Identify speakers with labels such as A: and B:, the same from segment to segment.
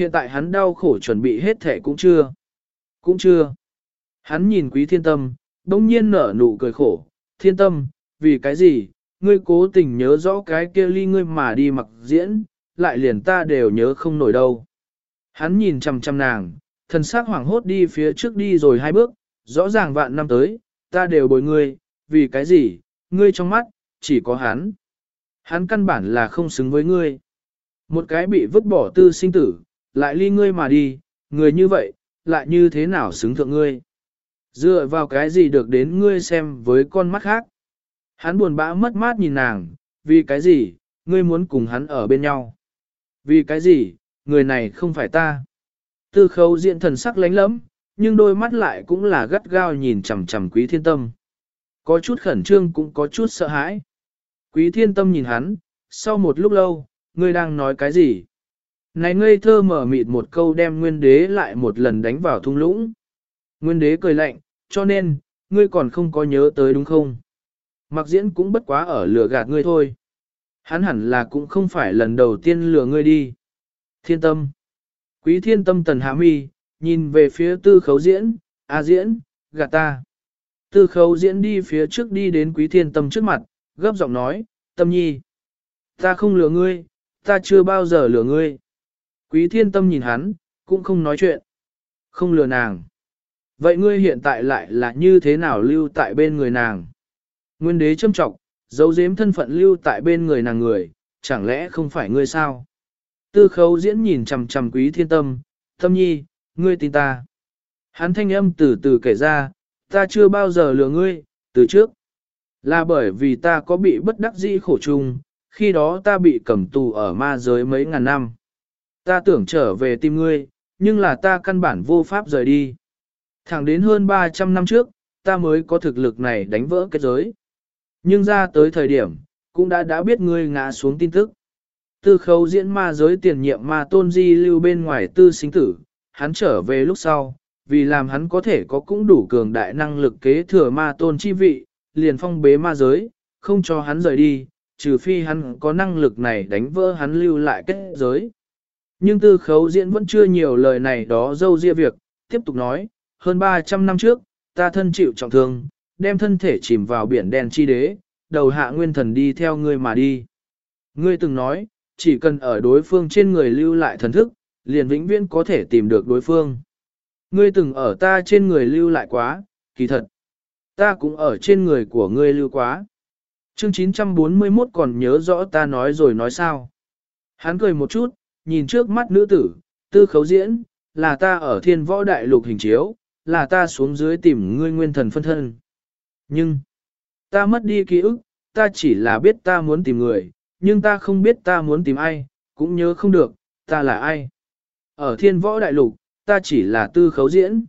A: Hiện tại hắn đau khổ chuẩn bị hết thể cũng chưa. Cũng chưa. Hắn nhìn quý thiên tâm, đông nhiên nở nụ cười khổ. Thiên tâm, vì cái gì, ngươi cố tình nhớ rõ cái kia ly ngươi mà đi mặc diễn, lại liền ta đều nhớ không nổi đâu. Hắn nhìn chằm chằm nàng, thần sắc hoảng hốt đi phía trước đi rồi hai bước, rõ ràng vạn năm tới, ta đều bồi ngươi, vì cái gì, ngươi trong mắt, chỉ có hắn. Hắn căn bản là không xứng với ngươi. Một cái bị vứt bỏ tư sinh tử, lại ly ngươi mà đi, người như vậy, lại như thế nào xứng thượng ngươi. Dựa vào cái gì được đến ngươi xem với con mắt khác. Hắn buồn bã mất mát nhìn nàng, vì cái gì, ngươi muốn cùng hắn ở bên nhau. Vì cái gì, người này không phải ta. Tư khấu diện thần sắc lánh lẫm, nhưng đôi mắt lại cũng là gắt gao nhìn chằm chằm quý thiên tâm. Có chút khẩn trương cũng có chút sợ hãi. Quý thiên tâm nhìn hắn, sau một lúc lâu, ngươi đang nói cái gì? Này ngây thơ mở mịt một câu đem nguyên đế lại một lần đánh vào thung lũng. Nguyên đế cười lạnh, cho nên, ngươi còn không có nhớ tới đúng không? Mặc diễn cũng bất quá ở lừa gạt ngươi thôi. Hắn hẳn là cũng không phải lần đầu tiên lừa ngươi đi. Thiên tâm. Quý thiên tâm tần hạ mi, nhìn về phía tư khấu diễn, a diễn, gạt ta. Tư khấu diễn đi phía trước đi đến quý thiên tâm trước mặt, gấp giọng nói, tâm nhi. Ta không lừa ngươi, ta chưa bao giờ lừa ngươi. Quý thiên tâm nhìn hắn, cũng không nói chuyện. Không lừa nàng. Vậy ngươi hiện tại lại là như thế nào lưu tại bên người nàng? Nguyên đế châm trọng, dấu giếm thân phận lưu tại bên người nàng người, chẳng lẽ không phải ngươi sao? Tư khấu diễn nhìn chằm chằm quý thiên tâm, tâm nhi, ngươi tin ta. Hắn thanh âm từ từ kể ra, ta chưa bao giờ lừa ngươi, từ trước. Là bởi vì ta có bị bất đắc dĩ khổ chung, khi đó ta bị cầm tù ở ma giới mấy ngàn năm. Ta tưởng trở về tìm ngươi, nhưng là ta căn bản vô pháp rời đi. Thẳng đến hơn 300 năm trước, ta mới có thực lực này đánh vỡ kết giới. Nhưng ra tới thời điểm, cũng đã đã biết ngươi ngã xuống tin tức. Tư khấu diễn ma giới tiền nhiệm ma tôn di lưu bên ngoài tư sinh tử, hắn trở về lúc sau, vì làm hắn có thể có cũng đủ cường đại năng lực kế thừa ma tôn chi vị, liền phong bế ma giới, không cho hắn rời đi, trừ phi hắn có năng lực này đánh vỡ hắn lưu lại kết giới. Nhưng tư khấu diễn vẫn chưa nhiều lời này đó dâu ria việc, tiếp tục nói, hơn 300 năm trước, ta thân chịu trọng thương, đem thân thể chìm vào biển đen chi đế, đầu hạ nguyên thần đi theo ngươi mà đi. Ngươi từng nói, chỉ cần ở đối phương trên người lưu lại thần thức, liền vĩnh viễn có thể tìm được đối phương. Ngươi từng ở ta trên người lưu lại quá, kỳ thật. Ta cũng ở trên người của ngươi lưu quá. Chương 941 còn nhớ rõ ta nói rồi nói sao. Hắn cười một chút, nhìn trước mắt nữ tử, tư khấu diễn, là ta ở thiên võ đại lục hình chiếu, là ta xuống dưới tìm ngươi nguyên thần phân thân. Nhưng, ta mất đi ký ức, ta chỉ là biết ta muốn tìm người, nhưng ta không biết ta muốn tìm ai, cũng nhớ không được, ta là ai. Ở thiên võ đại lục, ta chỉ là tư khấu diễn.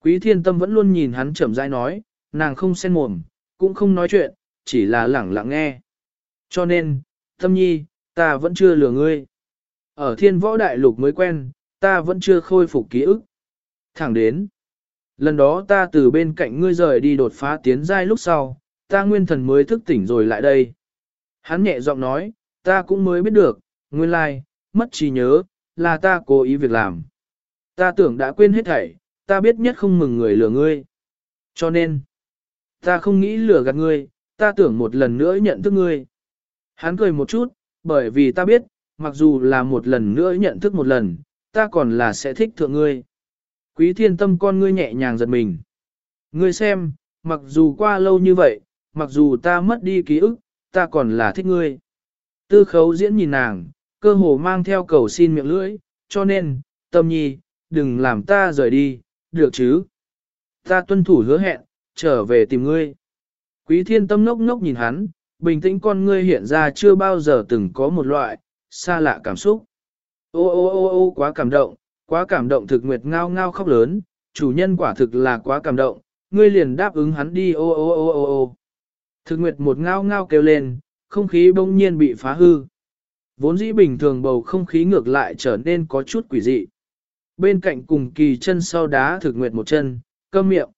A: Quý thiên tâm vẫn luôn nhìn hắn chậm rãi nói, nàng không xen mồm, cũng không nói chuyện, chỉ là lẳng lặng nghe. Cho nên, tâm nhi, ta vẫn chưa lừa ngươi. Ở thiên võ đại lục mới quen, ta vẫn chưa khôi phục ký ức. Thẳng đến, lần đó ta từ bên cạnh ngươi rời đi đột phá tiến giai lúc sau, ta nguyên thần mới thức tỉnh rồi lại đây. Hắn nhẹ giọng nói, ta cũng mới biết được, nguyên lai, mất trí nhớ, là ta cố ý việc làm. Ta tưởng đã quên hết thảy, ta biết nhất không mừng người lừa ngươi. Cho nên, ta không nghĩ lừa gạt ngươi, ta tưởng một lần nữa nhận thức ngươi. Hắn cười một chút, bởi vì ta biết, mặc dù là một lần nữa nhận thức một lần, ta còn là sẽ thích thượng ngươi. Quý thiên tâm con ngươi nhẹ nhàng giật mình. Ngươi xem, mặc dù qua lâu như vậy, mặc dù ta mất đi ký ức, ta còn là thích ngươi. Tư khấu diễn nhìn nàng, cơ hồ mang theo cầu xin miệng lưỡi, cho nên, tâm nhi, đừng làm ta rời đi, được chứ. Ta tuân thủ hứa hẹn, trở về tìm ngươi. Quý thiên tâm ngốc ngốc nhìn hắn, bình tĩnh con ngươi hiện ra chưa bao giờ từng có một loại, xa lạ cảm xúc. Ô ô ô ô quá cảm động, quá cảm động thực nguyệt ngao ngao khóc lớn, chủ nhân quả thực là quá cảm động, ngươi liền đáp ứng hắn đi ô ô ô ô ô. Thực nguyệt một ngao ngao kêu lên, không khí bỗng nhiên bị phá hư. Vốn dĩ bình thường bầu không khí ngược lại trở nên có chút quỷ dị. Bên cạnh cùng kỳ chân sau đá thực nguyệt một chân, cơm miệng.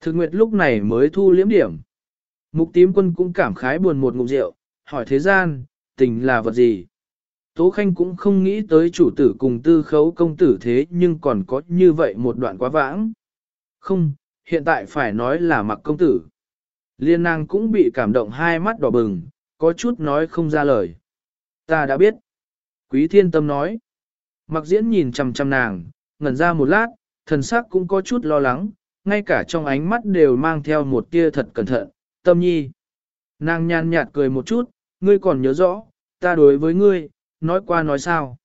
A: Thực nguyệt lúc này mới thu liếm điểm. Mục tím quân cũng cảm khái buồn một ngụm rượu, hỏi thế gian, tình là vật gì? Tố Khanh cũng không nghĩ tới chủ tử cùng tư khấu công tử thế nhưng còn có như vậy một đoạn quá vãng. Không, hiện tại phải nói là mặc công tử. Liên nàng cũng bị cảm động hai mắt đỏ bừng, có chút nói không ra lời. Ta đã biết. Quý thiên tâm nói. Mặc diễn nhìn chằm chằm nàng, ngẩn ra một lát, thần sắc cũng có chút lo lắng, ngay cả trong ánh mắt đều mang theo một tia thật cẩn thận, tâm nhi. Nàng nhàn nhạt cười một chút, ngươi còn nhớ rõ, ta đối với ngươi, nói qua nói sao.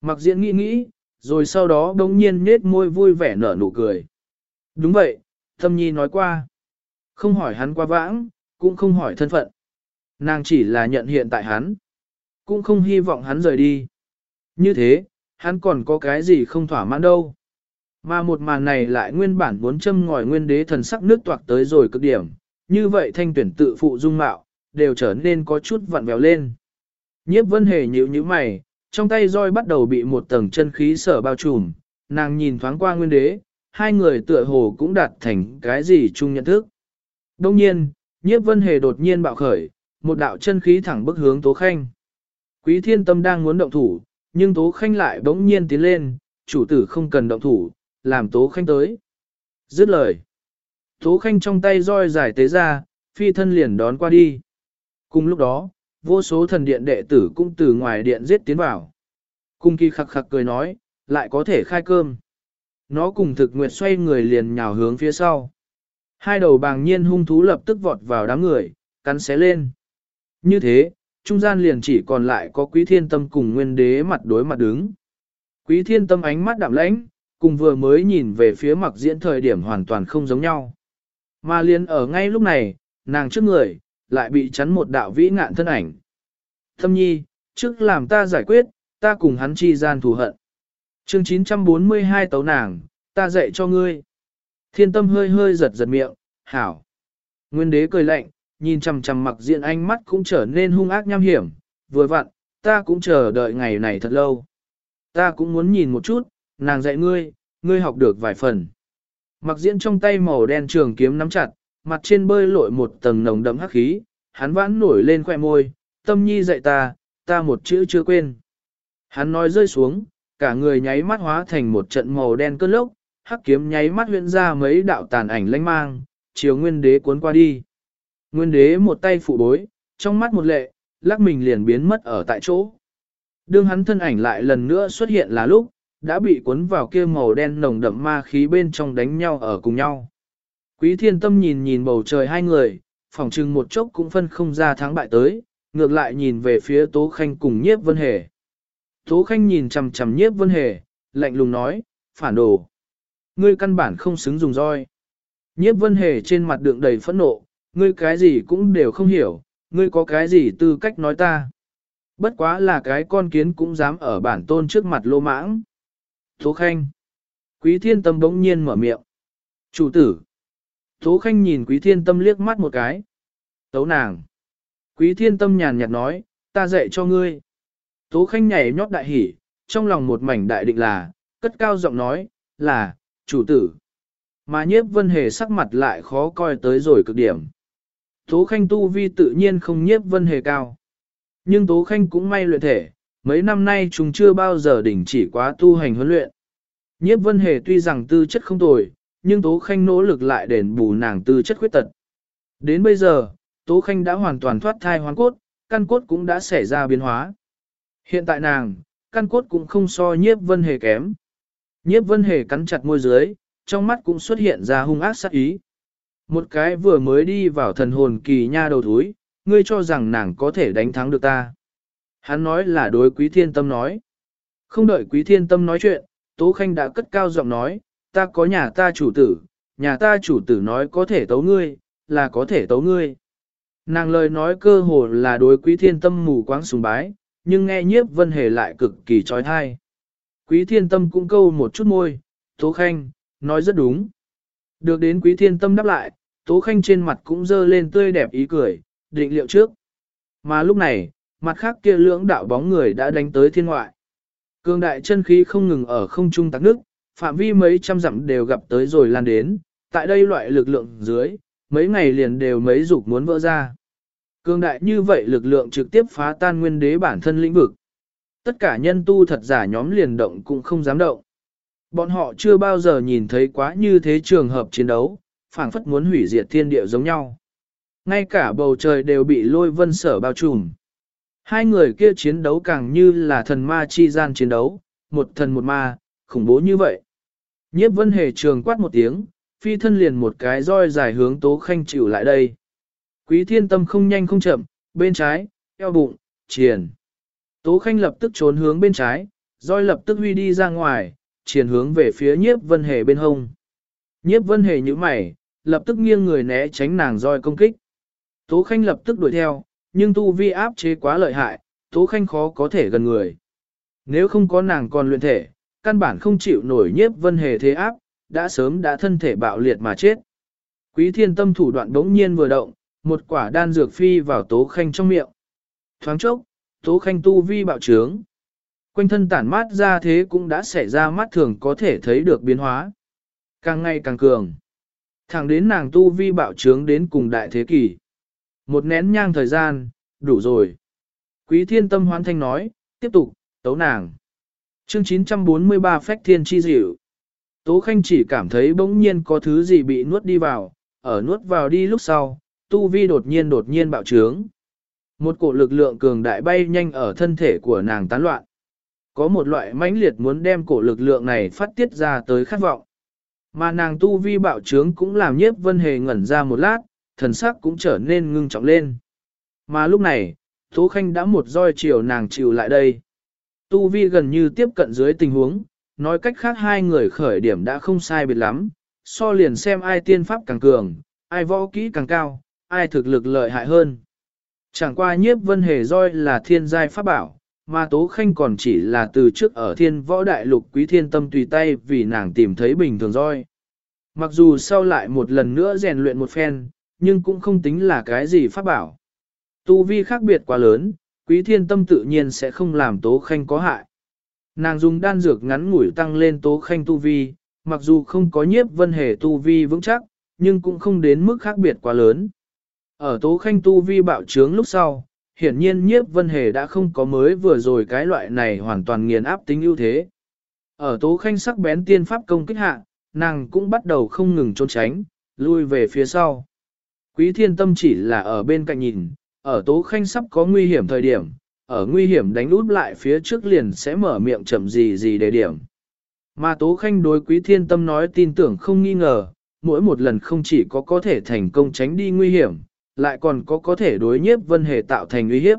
A: Mặc diễn nghĩ nghĩ, rồi sau đó đông nhiên nết môi vui vẻ nở nụ cười. Đúng vậy, thâm nhi nói qua. Không hỏi hắn qua vãng, cũng không hỏi thân phận. Nàng chỉ là nhận hiện tại hắn. Cũng không hy vọng hắn rời đi. Như thế, hắn còn có cái gì không thỏa mãn đâu. Mà một màn này lại nguyên bản muốn châm ngòi nguyên đế thần sắc nước toạc tới rồi cực điểm, như vậy thanh tuyển tự phụ dung mạo, đều trở nên có chút vặn vẹo lên. Nhiếp vân hề nhíu nhíu mày, trong tay roi bắt đầu bị một tầng chân khí sở bao trùm, nàng nhìn thoáng qua nguyên đế, hai người tựa hồ cũng đạt thành cái gì chung nhận thức. Đông nhiên, nhiếp vân hề đột nhiên bạo khởi, một đạo chân khí thẳng bức hướng Tố Khanh. Quý thiên tâm đang muốn động thủ, nhưng Tố Khanh lại bỗng nhiên tiến lên, chủ tử không cần động thủ, làm Tố Khanh tới. Dứt lời. Tố Khanh trong tay roi giải tế ra, phi thân liền đón qua đi. Cùng lúc đó, vô số thần điện đệ tử cũng từ ngoài điện giết tiến vào. Cung kỳ khặc khặc cười nói, lại có thể khai cơm. Nó cùng thực nguyệt xoay người liền nhào hướng phía sau. Hai đầu bàng nhiên hung thú lập tức vọt vào đám người, cắn xé lên. Như thế, trung gian liền chỉ còn lại có quý thiên tâm cùng nguyên đế mặt đối mặt đứng. Quý thiên tâm ánh mắt đạm lãnh, cùng vừa mới nhìn về phía mặc diễn thời điểm hoàn toàn không giống nhau. Mà liền ở ngay lúc này, nàng trước người, lại bị chắn một đạo vĩ ngạn thân ảnh. Thâm nhi, trước làm ta giải quyết, ta cùng hắn chi gian thù hận. chương 942 tấu nàng, ta dạy cho ngươi. Thiên tâm hơi hơi giật giật miệng, hảo. Nguyên đế cười lạnh, nhìn chằm chằm mặc diện ánh mắt cũng trở nên hung ác nham hiểm, vừa vặn, ta cũng chờ đợi ngày này thật lâu. Ta cũng muốn nhìn một chút, nàng dạy ngươi, ngươi học được vài phần. Mặc diễn trong tay màu đen trường kiếm nắm chặt, mặt trên bơi lội một tầng nồng đậm hắc khí, hắn vãn nổi lên khoe môi, tâm nhi dạy ta, ta một chữ chưa quên. Hắn nói rơi xuống, cả người nháy mắt hóa thành một trận màu đen cơn lốc, hắc kiếm nháy mắt huyện ra mấy đạo tàn ảnh lanh mang, chiều nguyên đế cuốn qua đi. Nguyên đế một tay phụ bối, trong mắt một lệ, lắc mình liền biến mất ở tại chỗ. Đương hắn thân ảnh lại lần nữa xuất hiện là lúc, đã bị cuốn vào kia màu đen nồng đậm ma khí bên trong đánh nhau ở cùng nhau. Quý thiên tâm nhìn nhìn bầu trời hai người, phỏng chừng một chốc cũng phân không ra thắng bại tới, ngược lại nhìn về phía Tố Khanh cùng nhiếp vân hề. Tố Khanh nhìn chằm chằm nhiếp vân hề, lạnh lùng nói, phản đồ. Ngươi căn bản không xứng dùng roi. Nhiếp vân hề trên mặt đựng đầy phẫn nộ, ngươi cái gì cũng đều không hiểu, ngươi có cái gì tư cách nói ta. Bất quá là cái con kiến cũng dám ở bản tôn trước mặt lô mãng. Tố Khanh. Quý thiên tâm bỗng nhiên mở miệng. Chủ tử. Tố Khanh nhìn Quý thiên tâm liếc mắt một cái. Tấu nàng. Quý thiên tâm nhàn nhạt nói, ta dạy cho ngươi. Tố Khanh nhảy nhót đại hỉ, trong lòng một mảnh đại định là, cất cao giọng nói, là, chủ tử. Mà nhiếp vân hề sắc mặt lại khó coi tới rồi cực điểm. Tố Khanh tu vi tự nhiên không nhiếp vân hề cao. Nhưng Tố Khanh cũng may luyện thể, mấy năm nay chúng chưa bao giờ đỉnh chỉ quá tu hành huấn luyện. Nhiếp vân hề tuy rằng tư chất không tồi, nhưng Tố Khanh nỗ lực lại đền bù nàng tư chất khuyết tật. Đến bây giờ, Tố Khanh đã hoàn toàn thoát thai hoàn cốt, căn cốt cũng đã xảy ra biến hóa. Hiện tại nàng, căn cốt cũng không so nhiếp vân hề kém. Nhiếp vân hề cắn chặt môi dưới, trong mắt cũng xuất hiện ra hung ác sát ý. Một cái vừa mới đi vào thần hồn kỳ nha đầu thúi, ngươi cho rằng nàng có thể đánh thắng được ta. Hắn nói là đối quý thiên tâm nói. Không đợi quý thiên tâm nói chuyện, Tố Khanh đã cất cao giọng nói, ta có nhà ta chủ tử, nhà ta chủ tử nói có thể tấu ngươi, là có thể tấu ngươi. Nàng lời nói cơ hồ là đối quý thiên tâm mù quáng sùng bái, nhưng nghe nhiếp vân hề lại cực kỳ trói thai. Quý thiên tâm cũng câu một chút môi, Tố Khanh, nói rất đúng. Được đến quý thiên tâm đáp lại, Tố Khanh trên mặt cũng dơ lên tươi đẹp ý cười, định liệu trước. Mà lúc này, mặt khác kia lưỡng đạo bóng người đã đánh tới thiên ngoại. Cương đại chân khí không ngừng ở không trung tắc nước, phạm vi mấy trăm dặm đều gặp tới rồi lan đến, tại đây loại lực lượng dưới, mấy ngày liền đều mấy dục muốn vỡ ra. Cương đại như vậy lực lượng trực tiếp phá tan nguyên đế bản thân lĩnh vực. Tất cả nhân tu thật giả nhóm liền động cũng không dám động. Bọn họ chưa bao giờ nhìn thấy quá như thế trường hợp chiến đấu, phảng phất muốn hủy diệt thiên địa giống nhau. Ngay cả bầu trời đều bị lôi vân sở bao trùm. Hai người kia chiến đấu càng như là thần ma chi gian chiến đấu, một thần một ma, khủng bố như vậy. Nhiếp vân hề trường quát một tiếng, phi thân liền một cái roi dài hướng tố khanh chịu lại đây. Quý thiên tâm không nhanh không chậm, bên trái, eo bụng, triển. Tố khanh lập tức trốn hướng bên trái, roi lập tức huy đi ra ngoài, triển hướng về phía nhiếp vân hề bên hông. Nhiếp vân hề như mày, lập tức nghiêng người né tránh nàng roi công kích. Tố khanh lập tức đuổi theo, nhưng tu vi áp chế quá lợi hại, tố khanh khó có thể gần người. Nếu không có nàng còn luyện thể, căn bản không chịu nổi nhiếp vân hề thế áp, đã sớm đã thân thể bạo liệt mà chết. Quý thiên tâm thủ đoạn đống nhiên vừa động, một quả đan dược phi vào tố khanh trong miệng. Thoáng chốc, tố khanh tu vi bạo trướng. Quanh thân tản mát ra thế cũng đã xảy ra mắt thường có thể thấy được biến hóa. Càng ngày càng cường. Thẳng đến nàng tu vi bạo trướng đến cùng đại thế kỷ. Một nén nhang thời gian, đủ rồi. Quý thiên tâm hoan thanh nói, tiếp tục, tấu nàng. Chương 943 Phách Thiên Chi Dịu. Tố Khanh chỉ cảm thấy bỗng nhiên có thứ gì bị nuốt đi vào, ở nuốt vào đi lúc sau, tu vi đột nhiên đột nhiên bạo trướng. Một cổ lực lượng cường đại bay nhanh ở thân thể của nàng tán loạn. Có một loại mãnh liệt muốn đem cổ lực lượng này phát tiết ra tới khát vọng. Mà nàng tu vi bạo trướng cũng làm nhiếp vân hề ngẩn ra một lát, thần sắc cũng trở nên ngưng trọng lên. Mà lúc này, Tố Khanh đã một roi chiều nàng chịu lại đây. Tu vi gần như tiếp cận dưới tình huống, nói cách khác hai người khởi điểm đã không sai biệt lắm, so liền xem ai tiên pháp càng cường, ai võ kỹ càng cao, ai thực lực lợi hại hơn. Chẳng qua nhiếp vân hề roi là thiên giai pháp bảo, mà Tố Khanh còn chỉ là từ trước ở thiên võ đại lục quý thiên tâm tùy tay vì nàng tìm thấy bình thường roi. Mặc dù sau lại một lần nữa rèn luyện một phen, nhưng cũng không tính là cái gì pháp bảo. Tu vi khác biệt quá lớn, quý thiên tâm tự nhiên sẽ không làm Tố Khanh có hại. Nàng dùng đan dược ngắn ngủi tăng lên Tố Khanh tu vi, mặc dù không có nhiếp vân hề tu vi vững chắc, nhưng cũng không đến mức khác biệt quá lớn. Ở Tố Khanh tu vi bạo trướng lúc sau, hiển nhiên nhiếp vân hề đã không có mới vừa rồi cái loại này hoàn toàn nghiền áp tính ưu thế. Ở Tố Khanh sắc bén tiên pháp công kích hạ, nàng cũng bắt đầu không ngừng trốn tránh, lui về phía sau. Quý thiên tâm chỉ là ở bên cạnh nhìn, ở Tố Khanh sắp có nguy hiểm thời điểm, ở nguy hiểm đánh út lại phía trước liền sẽ mở miệng chậm gì gì để điểm. Mà Tố Khanh đối Quý Thiên Tâm nói tin tưởng không nghi ngờ, mỗi một lần không chỉ có có thể thành công tránh đi nguy hiểm, lại còn có có thể đối nhiếp vân hề tạo thành uy hiếp.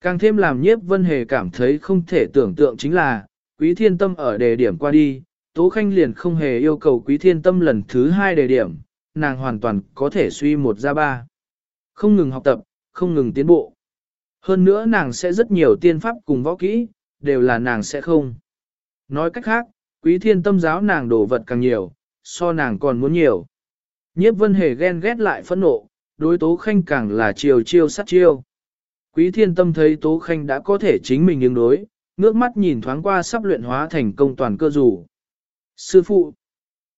A: Càng thêm làm nhiếp vân hề cảm thấy không thể tưởng tượng chính là, Quý Thiên Tâm ở đề điểm qua đi, Tố Khanh liền không hề yêu cầu Quý Thiên Tâm lần thứ hai đề điểm, nàng hoàn toàn có thể suy một ra ba. Không ngừng học tập, không ngừng tiến bộ. Hơn nữa nàng sẽ rất nhiều tiên pháp cùng võ kỹ, đều là nàng sẽ không. Nói cách khác, quý thiên tâm giáo nàng đổ vật càng nhiều, so nàng còn muốn nhiều. Nhiếp vân hề ghen ghét lại phẫn nộ, đối tố khanh càng là chiều chiêu sát chiêu. Quý thiên tâm thấy tố khanh đã có thể chính mình ứng đối, ngước mắt nhìn thoáng qua sắp luyện hóa thành công toàn cơ rủ. Sư phụ,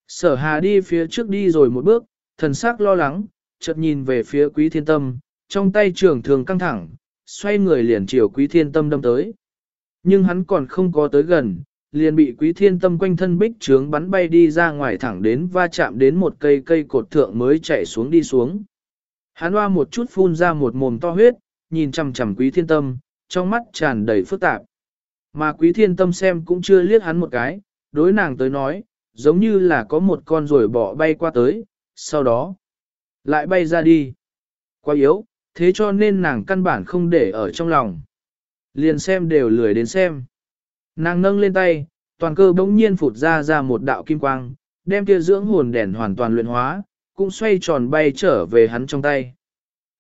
A: sở hà đi phía trước đi rồi một bước, thần sắc lo lắng, chợt nhìn về phía quý thiên tâm, trong tay trường thường căng thẳng, xoay người liền chiều quý thiên tâm đâm tới. Nhưng hắn còn không có tới gần, liền bị quý thiên tâm quanh thân bích trướng bắn bay đi ra ngoài thẳng đến va chạm đến một cây cây cột thượng mới chạy xuống đi xuống. Hắn hoa một chút phun ra một mồm to huyết, nhìn chằm chằm quý thiên tâm, trong mắt tràn đầy phức tạp. Mà quý thiên tâm xem cũng chưa liếc hắn một cái, đối nàng tới nói, giống như là có một con rồi bỏ bay qua tới, sau đó lại bay ra đi. Quá yếu, thế cho nên nàng căn bản không để ở trong lòng. Liền xem đều lười đến xem. Nàng nâng lên tay, toàn cơ bỗng nhiên phụt ra ra một đạo kim quang, đem kia dưỡng hồn đèn hoàn toàn luyện hóa, cũng xoay tròn bay trở về hắn trong tay.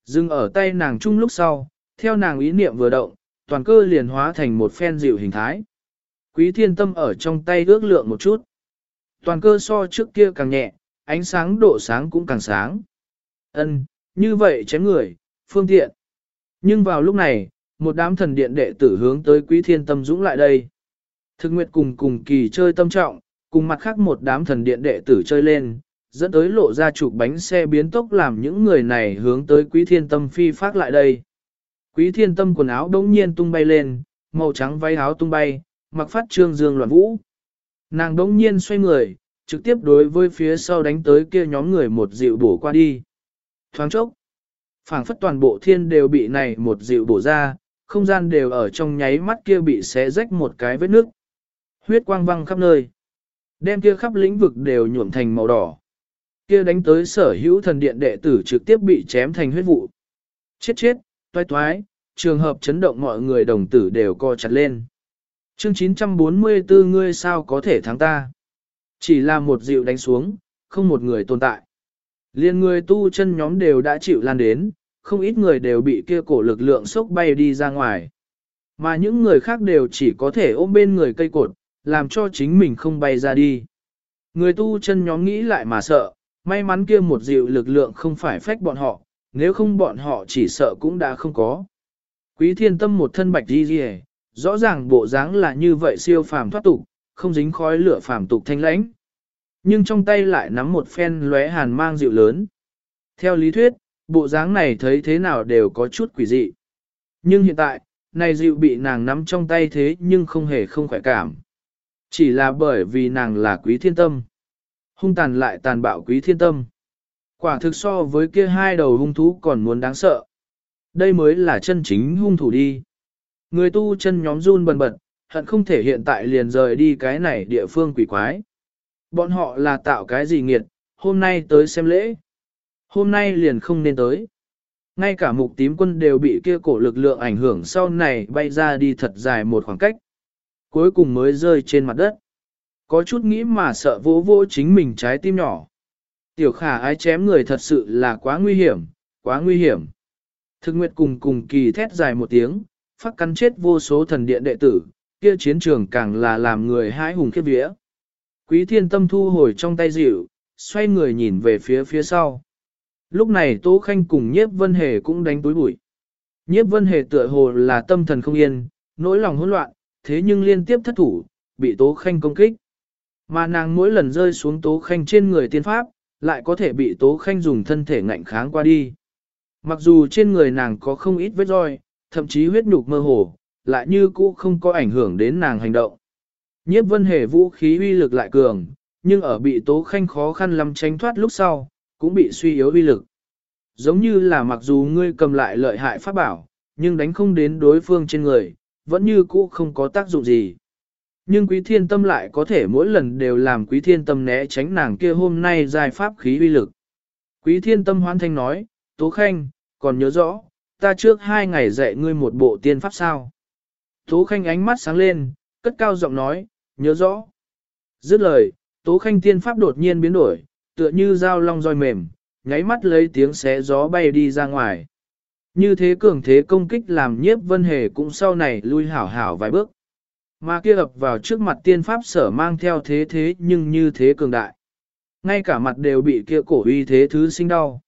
A: Dừng ở tay nàng chung lúc sau, theo nàng ý niệm vừa động, toàn cơ liền hóa thành một phen dịu hình thái. Quý thiên tâm ở trong tay ước lượng một chút. Toàn cơ so trước kia càng nhẹ, ánh sáng độ sáng cũng càng sáng. Ân, như vậy chém người, phương tiện. Nhưng vào lúc này, một đám thần điện đệ tử hướng tới quý thiên tâm dũng lại đây. Thực nguyệt cùng cùng kỳ chơi tâm trọng, cùng mặt khác một đám thần điện đệ tử chơi lên, dẫn tới lộ ra chụp bánh xe biến tốc làm những người này hướng tới quý thiên tâm phi phát lại đây. Quý thiên tâm quần áo đống nhiên tung bay lên, màu trắng váy áo tung bay, mặc phát trương dương loạn vũ. Nàng đống nhiên xoay người, trực tiếp đối với phía sau đánh tới kia nhóm người một dịu bổ qua đi. Thoáng chốc, phảng phất toàn bộ thiên đều bị này một dịu bổ ra, không gian đều ở trong nháy mắt kia bị xé rách một cái vết nước. Huyết quang văng khắp nơi. Đem kia khắp lĩnh vực đều nhuộm thành màu đỏ. Kia đánh tới sở hữu thần điện đệ tử trực tiếp bị chém thành huyết vụ. Chết chết, toái toái, trường hợp chấn động mọi người đồng tử đều co chặt lên. Chương 944 ngươi sao có thể thắng ta? Chỉ là một dịu đánh xuống, không một người tồn tại. Liên người tu chân nhóm đều đã chịu lan đến, không ít người đều bị kia cổ lực lượng sốc bay đi ra ngoài. Mà những người khác đều chỉ có thể ôm bên người cây cột, làm cho chính mình không bay ra đi. Người tu chân nhóm nghĩ lại mà sợ, may mắn kia một dịu lực lượng không phải phách bọn họ, nếu không bọn họ chỉ sợ cũng đã không có. Quý thiên tâm một thân bạch đi rìa, rõ ràng bộ dáng là như vậy siêu phàm thoát tục, không dính khói lửa phàm tục thanh lãnh. Nhưng trong tay lại nắm một phen lóe hàn mang dịu lớn. Theo lý thuyết, bộ dáng này thấy thế nào đều có chút quỷ dị. Nhưng hiện tại, này dịu bị nàng nắm trong tay thế nhưng không hề không khỏe cảm. Chỉ là bởi vì nàng là quý thiên tâm. Hung tàn lại tàn bạo quý thiên tâm. Quả thực so với kia hai đầu hung thú còn muốn đáng sợ. Đây mới là chân chính hung thủ đi. Người tu chân nhóm run bần bật, hận không thể hiện tại liền rời đi cái này địa phương quỷ quái. Bọn họ là tạo cái gì nghiệt, hôm nay tới xem lễ. Hôm nay liền không nên tới. Ngay cả mục tím quân đều bị kia cổ lực lượng ảnh hưởng sau này bay ra đi thật dài một khoảng cách. Cuối cùng mới rơi trên mặt đất. Có chút nghĩ mà sợ vỗ vỗ chính mình trái tim nhỏ. Tiểu khả ái chém người thật sự là quá nguy hiểm, quá nguy hiểm. Thực nguyệt cùng cùng kỳ thét dài một tiếng, phát cắn chết vô số thần điện đệ tử, kia chiến trường càng là làm người hãi hùng khiếp vía. Quý thiên tâm thu hồi trong tay dịu, xoay người nhìn về phía phía sau. Lúc này Tố Khanh cùng Nhiếp Vân Hề cũng đánh túi bụi. Nhiếp Vân Hề tựa hồ là tâm thần không yên, nỗi lòng hỗn loạn, thế nhưng liên tiếp thất thủ, bị Tố Khanh công kích. Mà nàng mỗi lần rơi xuống Tố Khanh trên người tiên pháp, lại có thể bị Tố Khanh dùng thân thể ngạnh kháng qua đi. Mặc dù trên người nàng có không ít vết roi, thậm chí huyết nhục mơ hồ, lại như cũ không có ảnh hưởng đến nàng hành động. Nhiếp vân hề vũ khí uy lực lại cường, nhưng ở bị tố khanh khó khăn lắm tránh thoát lúc sau, cũng bị suy yếu uy lực. Giống như là mặc dù ngươi cầm lại lợi hại pháp bảo, nhưng đánh không đến đối phương trên người, vẫn như cũ không có tác dụng gì. Nhưng quý thiên tâm lại có thể mỗi lần đều làm quý thiên tâm né tránh nàng kia hôm nay dài pháp khí uy lực. Quý thiên tâm hoan thanh nói, Tố Khanh, còn nhớ rõ, ta trước hai ngày dạy ngươi một bộ tiên pháp sao. Tố Khanh ánh mắt sáng lên, cất cao giọng nói, nhớ rõ. Dứt lời, Tố Khanh tiên pháp đột nhiên biến đổi, tựa như dao long roi mềm, nháy mắt lấy tiếng xé gió bay đi ra ngoài. Như thế cường thế công kích làm nhiếp vân hề cũng sau này lui hảo hảo vài bước. Mà kia ập vào trước mặt tiên pháp sở mang theo thế thế nhưng như thế cường đại. Ngay cả mặt đều bị kia cổ uy thế thứ sinh đau.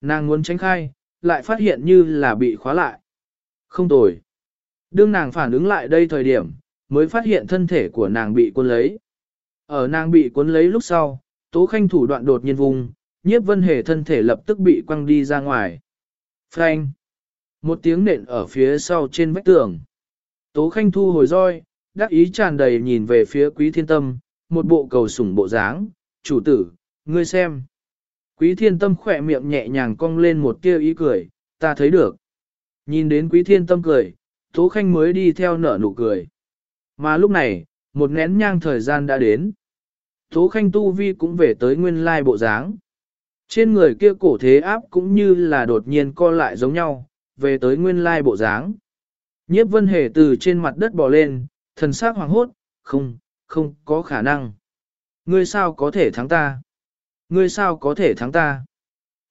A: Nàng muốn tránh khai, lại phát hiện như là bị khóa lại. Không tồi. Đương nàng phản ứng lại đây thời điểm, mới phát hiện thân thể của nàng bị cuốn lấy. Ở nàng bị cuốn lấy lúc sau, Tố Khanh thủ đoạn đột nhiên vùng, nhiếp vân hề thân thể lập tức bị quăng đi ra ngoài. Phanh! Một tiếng nện ở phía sau trên vách tường. Tố Khanh thu hồi roi, đắc ý tràn đầy nhìn về phía quý thiên tâm, một bộ cầu sủng bộ dáng, chủ tử, ngươi xem. Quý thiên tâm khỏe miệng nhẹ nhàng cong lên một tia ý cười, ta thấy được. Nhìn đến quý thiên tâm cười, Tố Khanh mới đi theo nở nụ cười. Mà lúc này, một nén nhang thời gian đã đến. Tố Khanh Tu Vi cũng về tới nguyên lai bộ dáng. Trên người kia cổ thế áp cũng như là đột nhiên co lại giống nhau, về tới nguyên lai bộ dáng. Nhiếp vân hề từ trên mặt đất bò lên, thần sắc hoàng hốt, không, không có khả năng. Ngươi sao có thể thắng ta? Ngươi sao có thể thắng ta?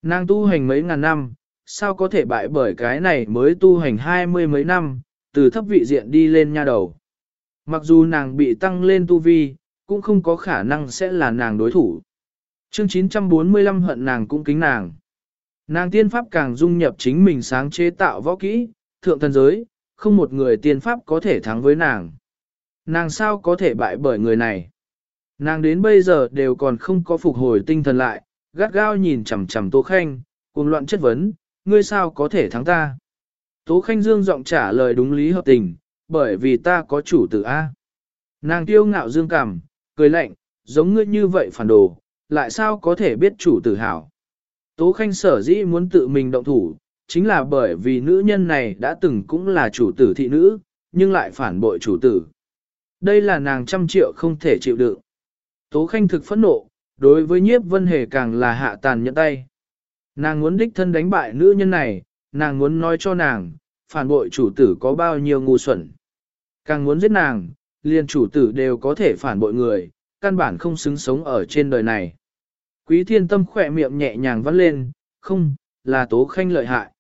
A: Nàng tu hành mấy ngàn năm, sao có thể bại bởi cái này mới tu hành hai mươi mấy năm, từ thấp vị diện đi lên nha đầu. Mặc dù nàng bị tăng lên tu vi, cũng không có khả năng sẽ là nàng đối thủ. Chương 945 hận nàng cũng kính nàng. Nàng tiên pháp càng dung nhập chính mình sáng chế tạo võ kỹ, thượng thần giới, không một người tiên pháp có thể thắng với nàng. Nàng sao có thể bại bởi người này? Nàng đến bây giờ đều còn không có phục hồi tinh thần lại, gắt gao nhìn chằm chằm Tố Khanh, cùng loạn chất vấn, ngươi sao có thể thắng ta? Tố Khanh Dương giọng trả lời đúng lý hợp tình, bởi vì ta có chủ tử A. Nàng tiêu ngạo dương cảm, cười lạnh, giống ngươi như vậy phản đồ, lại sao có thể biết chủ tử hảo. Tố Khanh sở dĩ muốn tự mình động thủ, chính là bởi vì nữ nhân này đã từng cũng là chủ tử thị nữ, nhưng lại phản bội chủ tử. Đây là nàng trăm triệu không thể chịu đựng. Tố Khanh thực phẫn nộ, đối với nhiếp vân hề càng là hạ tàn nhẫn tay. Nàng muốn đích thân đánh bại nữ nhân này, nàng muốn nói cho nàng, phản bội chủ tử có bao nhiêu ngu xuẩn. Càng muốn giết nàng, liền chủ tử đều có thể phản bội người, căn bản không xứng sống ở trên đời này. Quý thiên tâm khỏe miệng nhẹ nhàng vắt lên, không, là tố khanh lợi hại.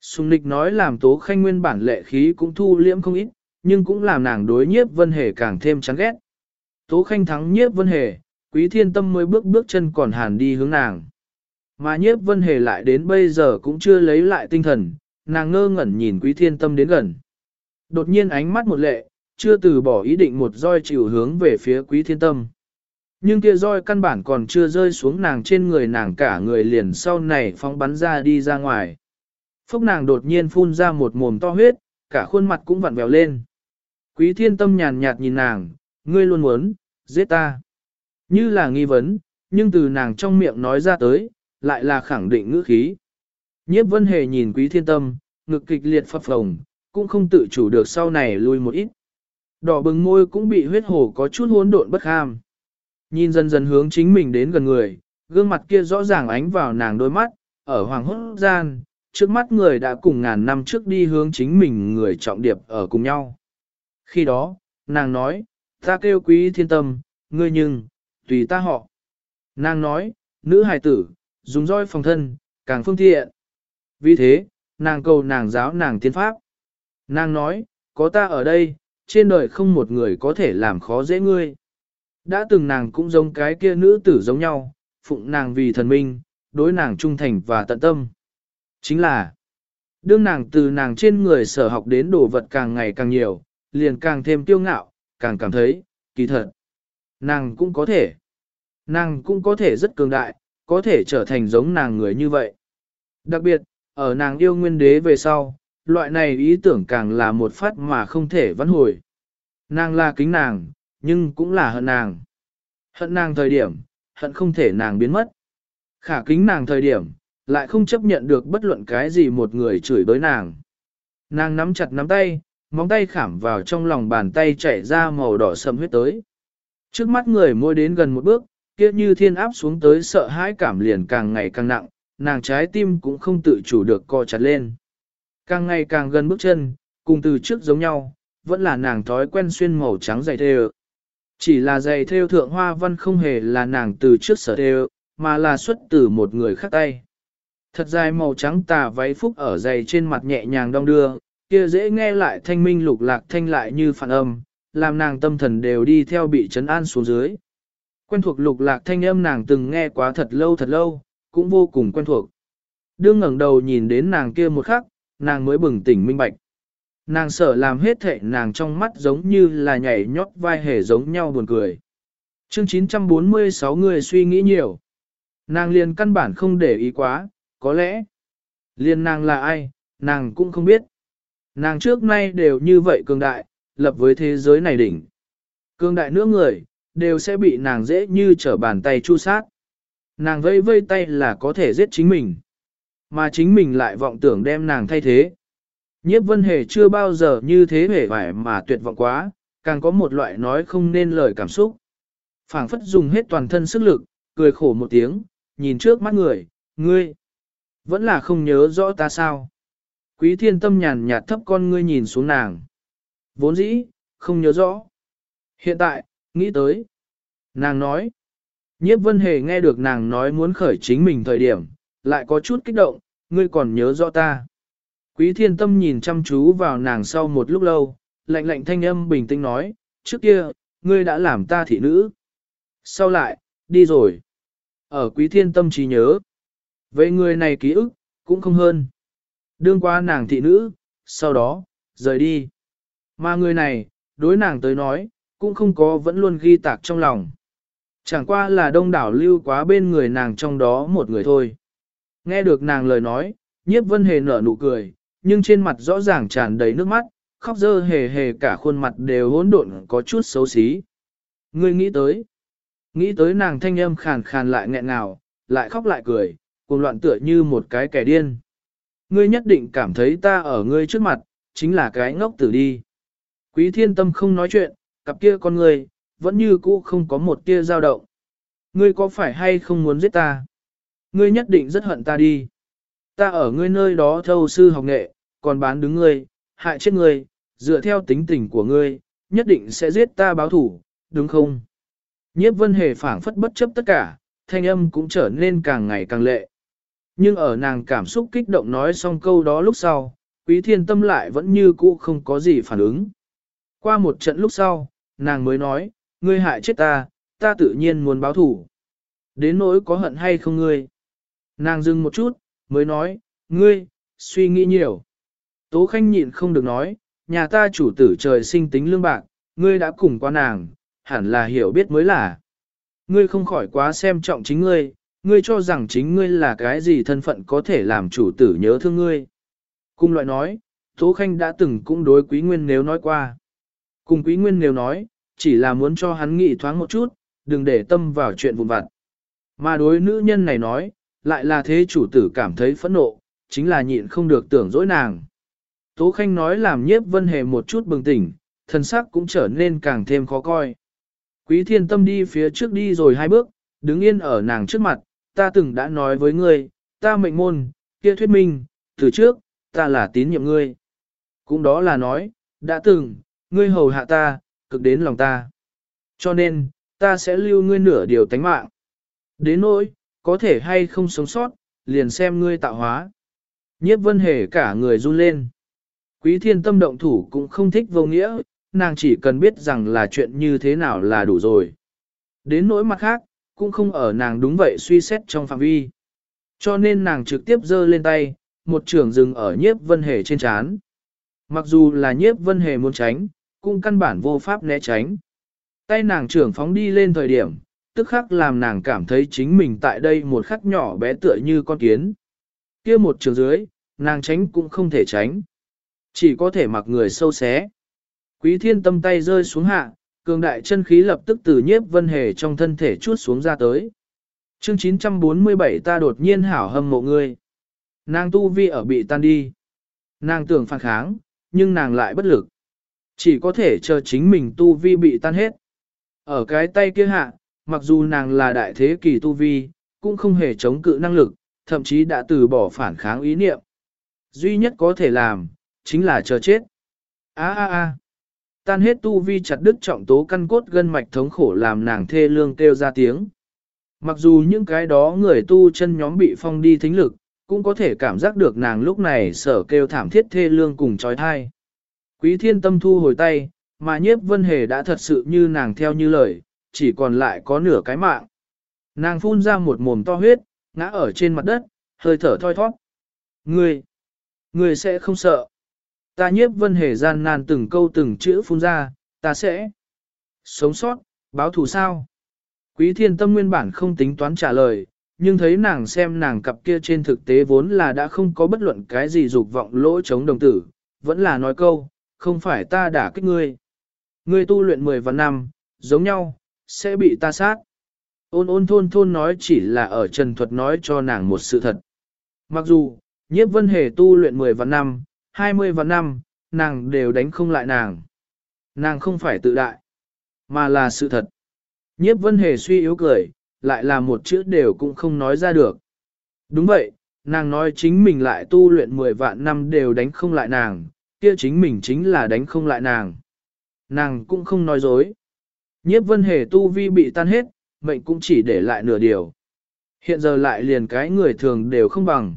A: Sùng nịch nói làm tố khanh nguyên bản lệ khí cũng thu liễm không ít, nhưng cũng làm nàng đối nhiếp vân hề càng thêm chán ghét. Tố khanh thắng nhiếp vân hề, quý thiên tâm mới bước bước chân còn hàn đi hướng nàng. Mà nhiếp vân hề lại đến bây giờ cũng chưa lấy lại tinh thần, nàng ngơ ngẩn nhìn quý thiên tâm đến gần. Đột nhiên ánh mắt một lệ, chưa từ bỏ ý định một roi chịu hướng về phía quý thiên tâm. Nhưng kia roi căn bản còn chưa rơi xuống nàng trên người nàng cả người liền sau này phóng bắn ra đi ra ngoài. Phúc nàng đột nhiên phun ra một mồm to huyết, cả khuôn mặt cũng vặn vẹo lên. Quý thiên tâm nhàn nhạt nhìn nàng, ngươi luôn muốn, giết ta. Như là nghi vấn, nhưng từ nàng trong miệng nói ra tới, lại là khẳng định ngữ khí. Nhiếp vân hề nhìn quý thiên tâm, ngực kịch liệt phập phồng, cũng không tự chủ được sau này lui một ít. Đỏ bừng môi cũng bị huyết hổ có chút hỗn độn bất ham. Nhìn dần dần hướng chính mình đến gần người, gương mặt kia rõ ràng ánh vào nàng đôi mắt, ở hoàng hốt gian, trước mắt người đã cùng ngàn năm trước đi hướng chính mình người trọng điệp ở cùng nhau. Khi đó, nàng nói, ta kêu quý thiên tâm, ngươi nhưng, tùy ta họ. Nàng nói, nữ hài tử, dùng roi phòng thân, càng phương tiện. Vì thế, nàng cầu nàng giáo nàng tiên pháp. Nàng nói, có ta ở đây, trên đời không một người có thể làm khó dễ ngươi. Đã từng nàng cũng giống cái kia nữ tử giống nhau, phụng nàng vì thần minh, đối nàng trung thành và tận tâm. Chính là, đương nàng từ nàng trên người sở học đến đồ vật càng ngày càng nhiều, liền càng thêm tiêu ngạo, càng cảm thấy, kỳ thật. Nàng cũng có thể. Nàng cũng có thể rất cường đại, có thể trở thành giống nàng người như vậy. Đặc biệt, ở nàng yêu nguyên đế về sau, loại này ý tưởng càng là một phát mà không thể vãn hồi. Nàng là kính nàng, nhưng cũng là hận nàng. Hận nàng thời điểm, hận không thể nàng biến mất. Khả kính nàng thời điểm, lại không chấp nhận được bất luận cái gì một người chửi đối nàng. Nàng nắm chặt nắm tay, móng tay khảm vào trong lòng bàn tay chảy ra màu đỏ sầm huyết tới. Trước mắt người môi đến gần một bước, kia như thiên áp xuống tới sợ hãi cảm liền càng ngày càng nặng, nàng trái tim cũng không tự chủ được co chặt lên. Càng ngày càng gần bước chân, cùng từ trước giống nhau, vẫn là nàng thói quen xuyên màu trắng dày thêu. Chỉ là giày thêu thượng hoa văn không hề là nàng từ trước sở thêu, mà là xuất từ một người khác tay. Thật dài màu trắng tà váy phúc ở giày trên mặt nhẹ nhàng đong đưa, kia dễ nghe lại thanh minh lục lạc thanh lại như phản âm, làm nàng tâm thần đều đi theo bị chấn an xuống dưới. Quen thuộc lục lạc thanh âm nàng từng nghe quá thật lâu thật lâu, cũng vô cùng quen thuộc. Đương ngẩng đầu nhìn đến nàng kia một khắc, nàng mới bừng tỉnh minh bạch. Nàng sợ làm hết thệ nàng trong mắt giống như là nhảy nhót vai hề giống nhau buồn cười. Chương 946 người suy nghĩ nhiều. Nàng liền căn bản không để ý quá, có lẽ. Liền nàng là ai, nàng cũng không biết. Nàng trước nay đều như vậy cường đại, lập với thế giới này đỉnh. Cường đại nữa người, đều sẽ bị nàng dễ như trở bàn tay chu sát. Nàng vây vây tay là có thể giết chính mình. Mà chính mình lại vọng tưởng đem nàng thay thế. Nhiếp vân hề chưa bao giờ như thế hề vải mà tuyệt vọng quá, càng có một loại nói không nên lời cảm xúc. phảng phất dùng hết toàn thân sức lực, cười khổ một tiếng, nhìn trước mắt người, ngươi, vẫn là không nhớ rõ ta sao. Quý thiên tâm nhàn nhạt thấp con ngươi nhìn xuống nàng. Vốn dĩ, không nhớ rõ. Hiện tại, nghĩ tới. Nàng nói. Nhiếp vân hề nghe được nàng nói muốn khởi chính mình thời điểm, lại có chút kích động, ngươi còn nhớ rõ ta. Quý thiên tâm nhìn chăm chú vào nàng sau một lúc lâu, lạnh lạnh thanh âm bình tĩnh nói, trước kia, ngươi đã làm ta thị nữ. Sau lại, đi rồi. Ở quý thiên tâm trí nhớ. vậy người này ký ức, cũng không hơn. Đương qua nàng thị nữ, sau đó, rời đi. Mà người này, đối nàng tới nói, cũng không có vẫn luôn ghi tạc trong lòng. Chẳng qua là đông đảo lưu quá bên người nàng trong đó một người thôi. Nghe được nàng lời nói, nhiếp vân hề nở nụ cười, nhưng trên mặt rõ ràng tràn đầy nước mắt, khóc dơ hề hề cả khuôn mặt đều hỗn độn có chút xấu xí. Ngươi nghĩ tới, nghĩ tới nàng thanh âm khàn khàn lại nghẹn ngào, lại khóc lại cười, cuồng loạn tựa như một cái kẻ điên. Ngươi nhất định cảm thấy ta ở ngươi trước mặt, chính là cái ngốc tử đi. Quý thiên tâm không nói chuyện, cặp kia con ngươi, vẫn như cũ không có một tia dao động. Ngươi có phải hay không muốn giết ta? Ngươi nhất định rất hận ta đi. Ta ở ngươi nơi đó thâu sư học nghệ, còn bán đứng ngươi, hại chết ngươi, dựa theo tính tình của ngươi, nhất định sẽ giết ta báo thủ, đúng không? Nhiếp vân hề phảng phất bất chấp tất cả, thanh âm cũng trở nên càng ngày càng lệ. Nhưng ở nàng cảm xúc kích động nói xong câu đó lúc sau, quý thiên tâm lại vẫn như cũ không có gì phản ứng. Qua một trận lúc sau, nàng mới nói, ngươi hại chết ta, ta tự nhiên muốn báo thủ. Đến nỗi có hận hay không ngươi? Nàng dừng một chút, mới nói, ngươi, suy nghĩ nhiều. Tố Khanh nhịn không được nói, nhà ta chủ tử trời sinh tính lương bạc, ngươi đã cùng qua nàng, hẳn là hiểu biết mới là. Ngươi không khỏi quá xem trọng chính ngươi, ngươi cho rằng chính ngươi là cái gì thân phận có thể làm chủ tử nhớ thương ngươi. Cung loại nói, Tố Khanh đã từng cũng đối Quý Nguyên nếu nói qua. Cùng Quý Nguyên nếu nói, chỉ là muốn cho hắn nghĩ thoáng một chút, đừng để tâm vào chuyện vụn vặt. Mà đối nữ nhân này nói, lại là thế chủ tử cảm thấy phẫn nộ, chính là nhịn không được tưởng dỗi nàng. Tố Khanh nói làm nhiếp vân hề một chút bừng tỉnh, thần sắc cũng trở nên càng thêm khó coi. Quý thiên tâm đi phía trước đi rồi hai bước, đứng yên ở nàng trước mặt, ta từng đã nói với ngươi, ta mệnh môn, kia thuyết minh, từ trước, ta là tín nhiệm ngươi. Cũng đó là nói, đã từng, ngươi hầu hạ ta, cực đến lòng ta. Cho nên, ta sẽ lưu ngươi nửa điều tánh mạng. Đến nỗi, có thể hay không sống sót, liền xem ngươi tạo hóa. Nhiếp vân hề cả người run lên. Quý thiên tâm động thủ cũng không thích vô nghĩa, nàng chỉ cần biết rằng là chuyện như thế nào là đủ rồi. Đến nỗi mặt khác, cũng không ở nàng đúng vậy suy xét trong phạm vi. Cho nên nàng trực tiếp giơ lên tay, một trường dừng ở nhiếp vân hề trên chán. Mặc dù là nhiếp vân hề muốn tránh, cũng căn bản vô pháp né tránh. Tay nàng trưởng phóng đi lên thời điểm, tức khắc làm nàng cảm thấy chính mình tại đây một khắc nhỏ bé tựa như con kiến. kia một trường dưới, nàng tránh cũng không thể tránh. Chỉ có thể mặc người sâu xé. Quý thiên tâm tay rơi xuống hạ, cường đại chân khí lập tức từ nhiếp vân hề trong thân thể chuốt xuống ra tới. Chương 947 ta đột nhiên hảo hâm mộ ngươi. Nàng tu vi ở bị tan đi. Nàng tưởng phản kháng, nhưng nàng lại bất lực. Chỉ có thể chờ chính mình tu vi bị tan hết. Ở cái tay kia hạ, mặc dù nàng là đại thế kỳ tu vi, cũng không hề chống cự năng lực, thậm chí đã từ bỏ phản kháng ý niệm. Duy nhất có thể làm, chính là chờ chết. A a a. Tan hết tu vi chặt đứt trọng tố căn cốt gân mạch thống khổ làm nàng thê lương kêu ra tiếng. Mặc dù những cái đó người tu chân nhóm bị phong đi thính lực, cũng có thể cảm giác được nàng lúc này sở kêu thảm thiết thê lương cùng trói thai. Quý thiên tâm thu hồi tay, mà nhiếp vân hề đã thật sự như nàng theo như lời, chỉ còn lại có nửa cái mạng. Nàng phun ra một mồm to huyết, ngã ở trên mặt đất, hơi thở thoi thoát. Ngươi, ngươi sẽ không sợ. Ta nhiếp vân hề gian nan từng câu từng chữ phun ra, ta sẽ sống sót, báo thù sao. Quý thiên tâm nguyên bản không tính toán trả lời, nhưng thấy nàng xem nàng cặp kia trên thực tế vốn là đã không có bất luận cái gì dục vọng lỗ chống đồng tử, vẫn là nói câu, không phải ta đã kích ngươi. Ngươi tu luyện 10 và năm, giống nhau, sẽ bị ta sát. Ôn ôn thôn thôn nói chỉ là ở trần thuật nói cho nàng một sự thật. Mặc dù, nhiếp vân hề tu luyện 10 vạn năm, 20 vạn năm, nàng đều đánh không lại nàng. Nàng không phải tự đại, mà là sự thật. Nhiếp vân hề suy yếu cười, lại là một chữ đều cũng không nói ra được. Đúng vậy, nàng nói chính mình lại tu luyện 10 vạn năm đều đánh không lại nàng, kia chính mình chính là đánh không lại nàng. Nàng cũng không nói dối. Nhiếp vân hề tu vi bị tan hết, mệnh cũng chỉ để lại nửa điều. Hiện giờ lại liền cái người thường đều không bằng.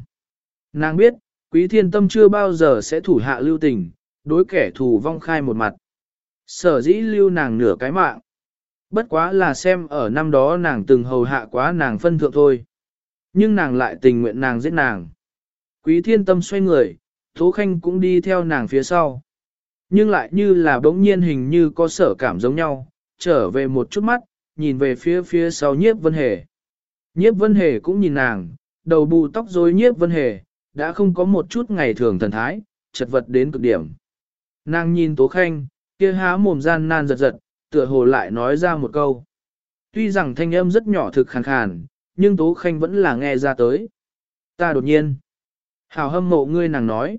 A: Nàng biết, quý thiên tâm chưa bao giờ sẽ thủ hạ lưu tình, đối kẻ thù vong khai một mặt. Sở dĩ lưu nàng nửa cái mạng. Bất quá là xem ở năm đó nàng từng hầu hạ quá nàng phân thượng thôi. Nhưng nàng lại tình nguyện nàng giết nàng. Quý thiên tâm xoay người, Tố Khanh cũng đi theo nàng phía sau. Nhưng lại như là bỗng nhiên hình như có sở cảm giống nhau, trở về một chút mắt, nhìn về phía phía sau nhiếp vân hề. Nhiếp vân hề cũng nhìn nàng, đầu bù tóc rối nhiếp vân hề, đã không có một chút ngày thường thần thái, chật vật đến cực điểm. Nàng nhìn Tố Khanh, kia há mồm gian nan giật giật, tựa hồ lại nói ra một câu. Tuy rằng thanh âm rất nhỏ thực khàn khàn, nhưng Tố Khanh vẫn là nghe ra tới. Ta đột nhiên. hào hâm mộ ngươi nàng nói.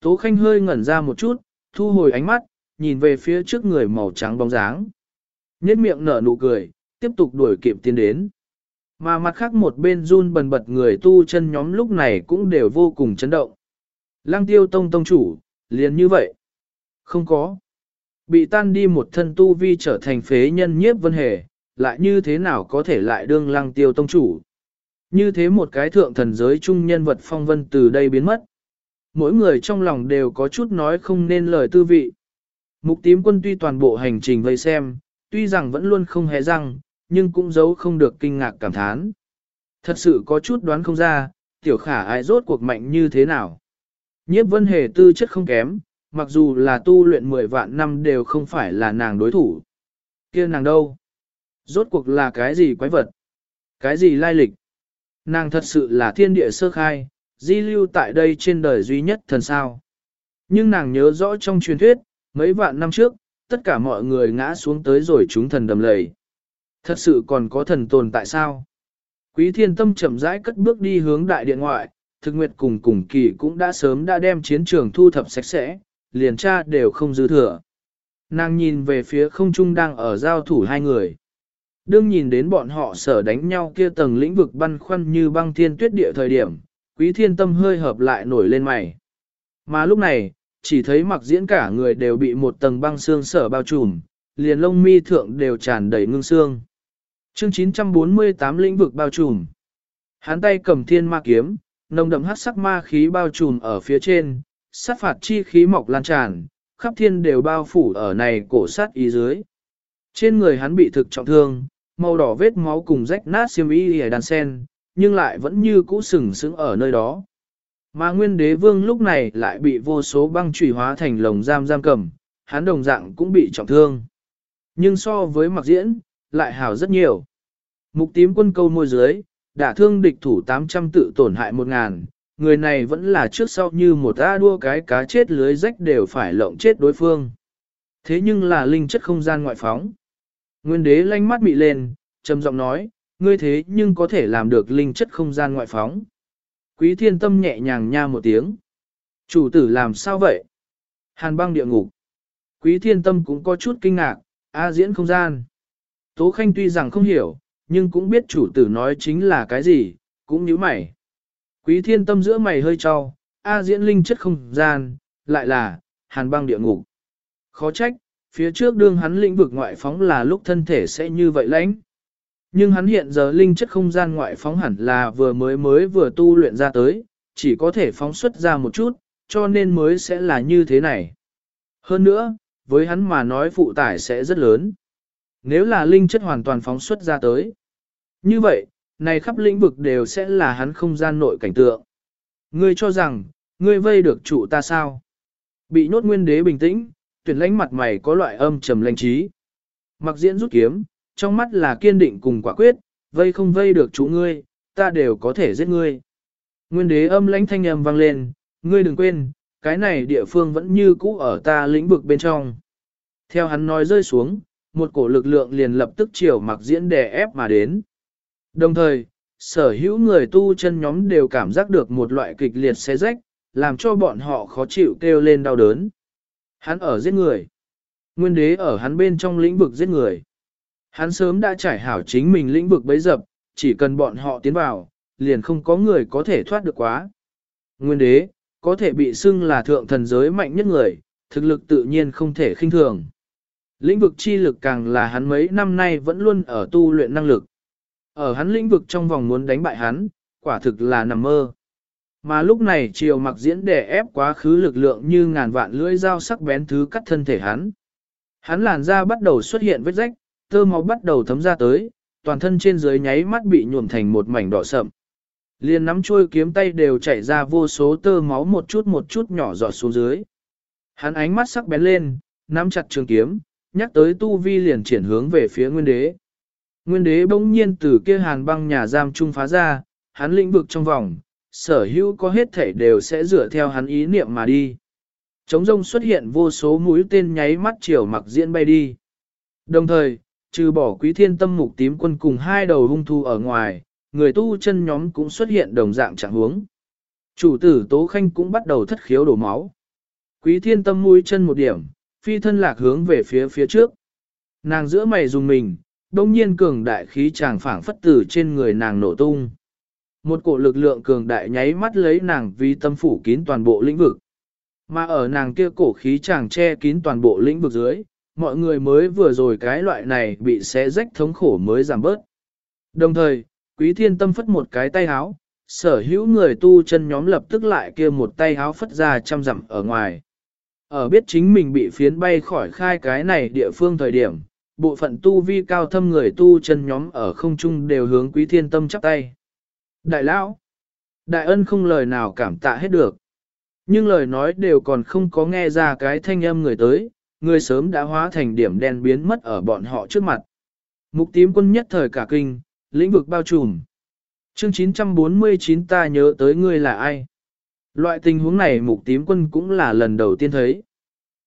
A: Tố Khanh hơi ngẩn ra một chút, thu hồi ánh mắt, nhìn về phía trước người màu trắng bóng dáng. Nhết miệng nở nụ cười, tiếp tục đuổi kịp tiến đến. Mà mặt khác một bên run bần bật người tu chân nhóm lúc này cũng đều vô cùng chấn động. Lăng tiêu tông tông chủ, liền như vậy. Không có. Bị tan đi một thân tu vi trở thành phế nhân nhiếp vân hề, lại như thế nào có thể lại đương lăng tiêu tông chủ. Như thế một cái thượng thần giới trung nhân vật phong vân từ đây biến mất. Mỗi người trong lòng đều có chút nói không nên lời tư vị. Mục tím quân tuy toàn bộ hành trình vây xem, tuy rằng vẫn luôn không hề răng, nhưng cũng giấu không được kinh ngạc cảm thán. Thật sự có chút đoán không ra, tiểu khả ai rốt cuộc mạnh như thế nào. Nhiếp vân hề tư chất không kém, mặc dù là tu luyện 10 vạn năm đều không phải là nàng đối thủ. kia nàng đâu? Rốt cuộc là cái gì quái vật? Cái gì lai lịch? Nàng thật sự là thiên địa sơ khai, di lưu tại đây trên đời duy nhất thần sao. Nhưng nàng nhớ rõ trong truyền thuyết, mấy vạn năm trước, tất cả mọi người ngã xuống tới rồi chúng thần đầm lầy. Thật sự còn có thần tồn tại sao? Quý thiên tâm chậm rãi cất bước đi hướng đại điện ngoại, thực nguyệt cùng cùng kỳ cũng đã sớm đã đem chiến trường thu thập sạch sẽ, liền tra đều không dư thừa. Nàng nhìn về phía không trung đang ở giao thủ hai người. Đương nhìn đến bọn họ sở đánh nhau kia tầng lĩnh vực băn khoăn như băng thiên tuyết địa thời điểm, quý thiên tâm hơi hợp lại nổi lên mày. Mà lúc này, chỉ thấy mặc diễn cả người đều bị một tầng băng xương sở bao trùm, liền lông mi thượng đều tràn đầy ngưng xương. Chương 948 lĩnh vực bao trùm. Hắn tay cầm thiên ma kiếm, nồng đậm hắc sắc ma khí bao trùm ở phía trên, sát phạt chi khí mọc lan tràn, khắp thiên đều bao phủ ở này cổ sát ý dưới. Trên người hắn bị thực trọng thương, màu đỏ vết máu cùng rách nát xiêm y hề đàn sen, nhưng lại vẫn như cũ sừng sững ở nơi đó. Mà nguyên đế vương lúc này lại bị vô số băng trùy hóa thành lồng giam giam cầm, hắn đồng dạng cũng bị trọng thương. Nhưng so với mặc diễn, lại hào rất nhiều. Mục tím quân câu môi dưới, đả thương địch thủ 800 tự tổn hại 1.000, người này vẫn là trước sau như một A đua cái cá chết lưới rách đều phải lộng chết đối phương. Thế nhưng là linh chất không gian ngoại phóng. Nguyên đế lanh mắt bị lên, trầm giọng nói, ngươi thế nhưng có thể làm được linh chất không gian ngoại phóng. Quý thiên tâm nhẹ nhàng nha một tiếng. Chủ tử làm sao vậy? Hàn băng địa ngục. Quý thiên tâm cũng có chút kinh ngạc, A diễn không gian. Tố Khanh tuy rằng không hiểu, nhưng cũng biết chủ tử nói chính là cái gì, cũng như mày. Quý thiên tâm giữa mày hơi trao, A diễn linh chất không gian, lại là, hàn băng địa ngục. Khó trách, phía trước đương hắn lĩnh vực ngoại phóng là lúc thân thể sẽ như vậy lãnh. Nhưng hắn hiện giờ linh chất không gian ngoại phóng hẳn là vừa mới mới vừa tu luyện ra tới, chỉ có thể phóng xuất ra một chút, cho nên mới sẽ là như thế này. Hơn nữa, với hắn mà nói phụ tải sẽ rất lớn. Nếu là linh chất hoàn toàn phóng xuất ra tới. Như vậy, này khắp lĩnh vực đều sẽ là hắn không gian nội cảnh tượng. Ngươi cho rằng, ngươi vây được chủ ta sao? Bị nhốt nguyên đế bình tĩnh, tuyển lãnh mặt mày có loại âm trầm lãnh trí. Mặc diễn rút kiếm, trong mắt là kiên định cùng quả quyết, vây không vây được chủ ngươi, ta đều có thể giết ngươi. Nguyên đế âm lãnh thanh âm vang lên, ngươi đừng quên, cái này địa phương vẫn như cũ ở ta lĩnh vực bên trong. Theo hắn nói rơi xuống, một cổ lực lượng liền lập tức chiều mặc diễn đè ép mà đến. Đồng thời, sở hữu người tu chân nhóm đều cảm giác được một loại kịch liệt xé rách, làm cho bọn họ khó chịu kêu lên đau đớn. Hắn ở giết người. Nguyên đế ở hắn bên trong lĩnh vực giết người. Hắn sớm đã trải hảo chính mình lĩnh vực bấy dập, chỉ cần bọn họ tiến vào, liền không có người có thể thoát được quá. Nguyên đế, có thể bị xưng là thượng thần giới mạnh nhất người, thực lực tự nhiên không thể khinh thường. Lĩnh vực chi lực càng là hắn mấy năm nay vẫn luôn ở tu luyện năng lực. Ở hắn lĩnh vực trong vòng muốn đánh bại hắn, quả thực là nằm mơ. Mà lúc này triều mặc diễn đè ép quá khứ lực lượng như ngàn vạn lưỡi dao sắc bén thứ cắt thân thể hắn. Hắn làn da bắt đầu xuất hiện vết rách, tơ máu bắt đầu thấm ra tới, toàn thân trên dưới nháy mắt bị nhuộm thành một mảnh đỏ sậm. liền nắm chuôi kiếm tay đều chảy ra vô số tơ máu một chút một chút nhỏ giọt xuống dưới. Hắn ánh mắt sắc bén lên, nắm chặt trường kiếm, nhắc tới tu vi liền triển hướng về phía nguyên đế. Nguyên đế bỗng nhiên từ kia hàn băng nhà giam trung phá ra, hắn lĩnh vực trong vòng, sở hữu có hết thể đều sẽ dựa theo hắn ý niệm mà đi. Trống rông xuất hiện vô số mũi tên nháy mắt chiều mặc diễn bay đi. Đồng thời, trừ bỏ quý thiên tâm mục tím quân cùng hai đầu hung thu ở ngoài, người tu chân nhóm cũng xuất hiện đồng dạng trạng huống. Chủ tử Tố Khanh cũng bắt đầu thất khiếu đổ máu. Quý thiên tâm mũi chân một điểm, phi thân lạc hướng về phía phía trước. Nàng giữa mày dùng mình, đông nhiên cường đại khí tràng phảng phất tử trên người nàng nổ tung. Một cổ lực lượng cường đại nháy mắt lấy nàng vì tâm phủ kín toàn bộ lĩnh vực. Mà ở nàng kia cổ khí chàng che kín toàn bộ lĩnh vực dưới, mọi người mới vừa rồi cái loại này bị xé rách thống khổ mới giảm bớt. Đồng thời, quý thiên tâm phất một cái tay háo, sở hữu người tu chân nhóm lập tức lại kia một tay háo phất ra trăm dặm ở ngoài. Ở biết chính mình bị phiến bay khỏi khai cái này địa phương thời điểm, bộ phận tu vi cao thâm người tu chân nhóm ở không trung đều hướng quý thiên tâm chắp tay. Đại lão, đại ân không lời nào cảm tạ hết được. Nhưng lời nói đều còn không có nghe ra cái thanh âm người tới, người sớm đã hóa thành điểm đen biến mất ở bọn họ trước mặt. Mục tím quân nhất thời cả kinh, lĩnh vực bao trùm. Chương 949 ta nhớ tới ngươi là ai? Loại tình huống này mục tím quân cũng là lần đầu tiên thấy.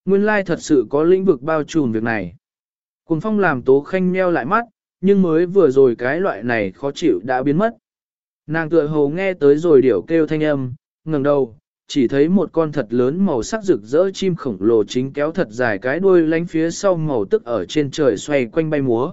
A: Nguyên lai thật sự có lĩnh vực bao trùm việc này. Cùng phong làm tố khanh meo lại mắt, nhưng mới vừa rồi cái loại này khó chịu đã biến mất. Nàng tựa hồ nghe tới rồi điểu kêu thanh âm, ngẩng đầu, chỉ thấy một con thật lớn màu sắc rực rỡ chim khổng lồ chính kéo thật dài cái đuôi lánh phía sau màu tức ở trên trời xoay quanh bay múa.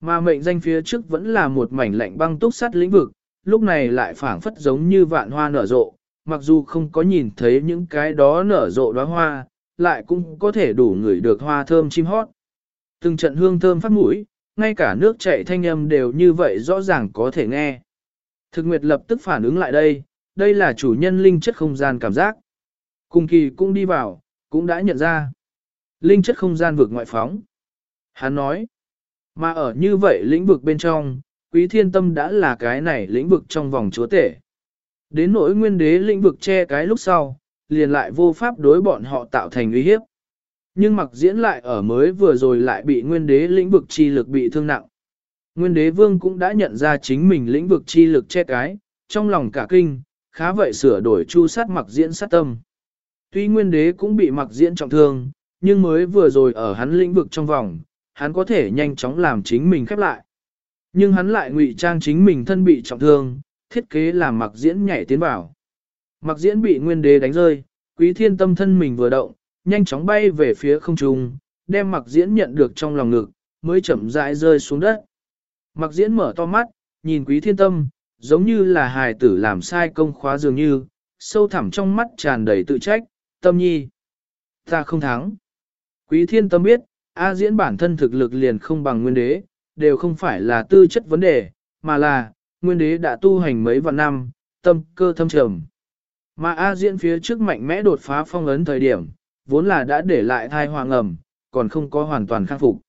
A: Mà mệnh danh phía trước vẫn là một mảnh lạnh băng túc sắt lĩnh vực, lúc này lại phảng phất giống như vạn hoa nở rộ, mặc dù không có nhìn thấy những cái đó nở rộ đóa hoa, lại cũng có thể đủ ngửi được hoa thơm chim hót. Từng trận hương thơm phát mũi, ngay cả nước chảy thanh âm đều như vậy rõ ràng có thể nghe. Thực nguyệt lập tức phản ứng lại đây, đây là chủ nhân linh chất không gian cảm giác. Cùng kỳ cũng đi vào, cũng đã nhận ra. Linh chất không gian vượt ngoại phóng. Hắn nói, mà ở như vậy lĩnh vực bên trong, quý thiên tâm đã là cái này lĩnh vực trong vòng chúa tể. Đến nỗi nguyên đế lĩnh vực che cái lúc sau, liền lại vô pháp đối bọn họ tạo thành uy hiếp. Nhưng mặc diễn lại ở mới vừa rồi lại bị nguyên đế lĩnh vực chi lực bị thương nặng. Nguyên đế vương cũng đã nhận ra chính mình lĩnh vực chi lực che cái, trong lòng cả kinh, khá vậy sửa đổi chu sát mặc diễn sát tâm. Tuy nguyên đế cũng bị mặc diễn trọng thương, nhưng mới vừa rồi ở hắn lĩnh vực trong vòng, hắn có thể nhanh chóng làm chính mình khép lại. Nhưng hắn lại ngụy trang chính mình thân bị trọng thương, thiết kế làm mặc diễn nhảy tiến vào. Mặc diễn bị nguyên đế đánh rơi, quý thiên tâm thân mình vừa động, nhanh chóng bay về phía không trung, đem mặc diễn nhận được trong lòng ngực, mới chậm rãi rơi xuống đất. Mặc diễn mở to mắt, nhìn quý thiên tâm, giống như là hài tử làm sai công khóa dường như, sâu thẳm trong mắt tràn đầy tự trách, tâm nhi. Ta không thắng. Quý thiên tâm biết, A diễn bản thân thực lực liền không bằng nguyên đế, đều không phải là tư chất vấn đề, mà là, nguyên đế đã tu hành mấy vạn năm, tâm cơ thâm trầm. Mà A diễn phía trước mạnh mẽ đột phá phong ấn thời điểm, vốn là đã để lại thai hoàng ẩm, còn không có hoàn toàn khắc phục.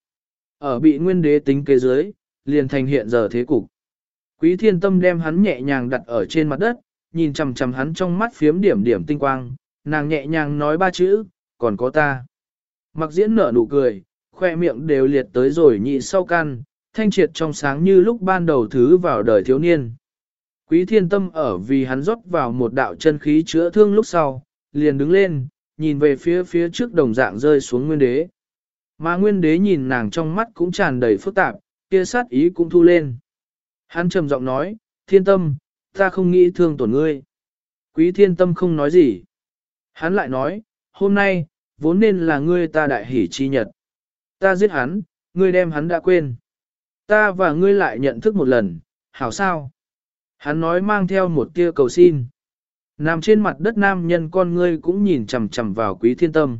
A: Ở bị nguyên đế tính kế dưới, liền thành hiện giờ thế cục. Quý thiên tâm đem hắn nhẹ nhàng đặt ở trên mặt đất, nhìn chằm chằm hắn trong mắt phiếm điểm điểm tinh quang, nàng nhẹ nhàng nói ba chữ, còn có ta. Mặc diễn nở nụ cười, khoe miệng đều liệt tới rồi nhị sau căn, thanh triệt trong sáng như lúc ban đầu thứ vào đời thiếu niên. Quý thiên tâm ở vì hắn rót vào một đạo chân khí chữa thương lúc sau, liền đứng lên, nhìn về phía phía trước đồng dạng rơi xuống nguyên đế. Mà nguyên đế nhìn nàng trong mắt cũng tràn đầy phức tạp, kia sát ý cũng thu lên. Hắn trầm giọng nói, thiên tâm, ta không nghĩ thương tổn ngươi. Quý thiên tâm không nói gì. Hắn lại nói, hôm nay, vốn nên là ngươi ta đại hỷ chi nhật. Ta giết hắn, ngươi đem hắn đã quên. Ta và ngươi lại nhận thức một lần, hảo sao? Hắn nói mang theo một tia cầu xin. Nằm trên mặt đất nam nhân con ngươi cũng nhìn chằm chằm vào quý thiên tâm.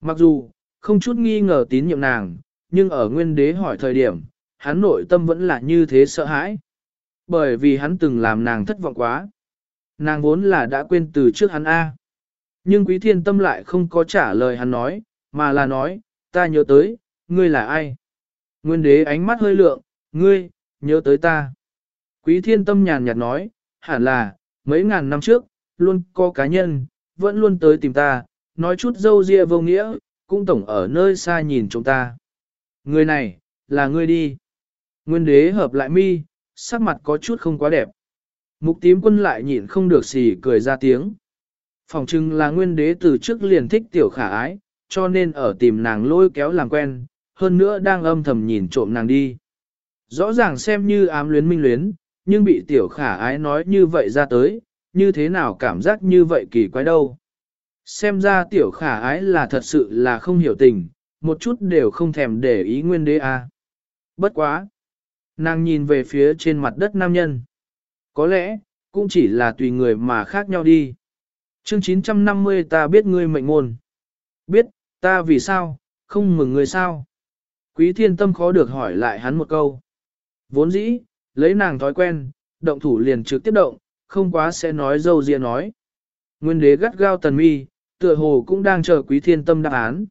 A: Mặc dù, không chút nghi ngờ tín nhiệm nàng, nhưng ở nguyên đế hỏi thời điểm, hắn nội tâm vẫn là như thế sợ hãi. Bởi vì hắn từng làm nàng thất vọng quá. Nàng vốn là đã quên từ trước hắn A. Nhưng quý thiên tâm lại không có trả lời hắn nói, mà là nói, ta nhớ tới, ngươi là ai? Nguyên đế ánh mắt hơi lượng, ngươi, nhớ tới ta. Quý thiên tâm nhàn nhạt nói, hẳn là, mấy ngàn năm trước, luôn có cá nhân, vẫn luôn tới tìm ta, nói chút dâu ria vô nghĩa, cũng tổng ở nơi xa nhìn chúng ta. Người này, là ngươi đi. Nguyên đế hợp lại mi, sắc mặt có chút không quá đẹp. Mục tím quân lại nhịn không được xì cười ra tiếng. Phòng trưng là nguyên đế từ trước liền thích tiểu khả ái, cho nên ở tìm nàng lôi kéo làm quen, hơn nữa đang âm thầm nhìn trộm nàng đi. Rõ ràng xem như ám luyến minh luyến, nhưng bị tiểu khả ái nói như vậy ra tới, như thế nào cảm giác như vậy kỳ quái đâu. Xem ra tiểu khả ái là thật sự là không hiểu tình, một chút đều không thèm để ý nguyên đế a. À. Bất quá. Nàng nhìn về phía trên mặt đất nam nhân. Có lẽ, cũng chỉ là tùy người mà khác nhau đi. Chương 950 ta biết ngươi mệnh môn. Biết, ta vì sao, không mừng ngươi sao. Quý thiên tâm khó được hỏi lại hắn một câu. Vốn dĩ, lấy nàng thói quen, động thủ liền trực tiếp động, không quá sẽ nói dâu riêng nói. Nguyên đế gắt gao tần mi, tựa hồ cũng đang chờ quý thiên tâm đáp án.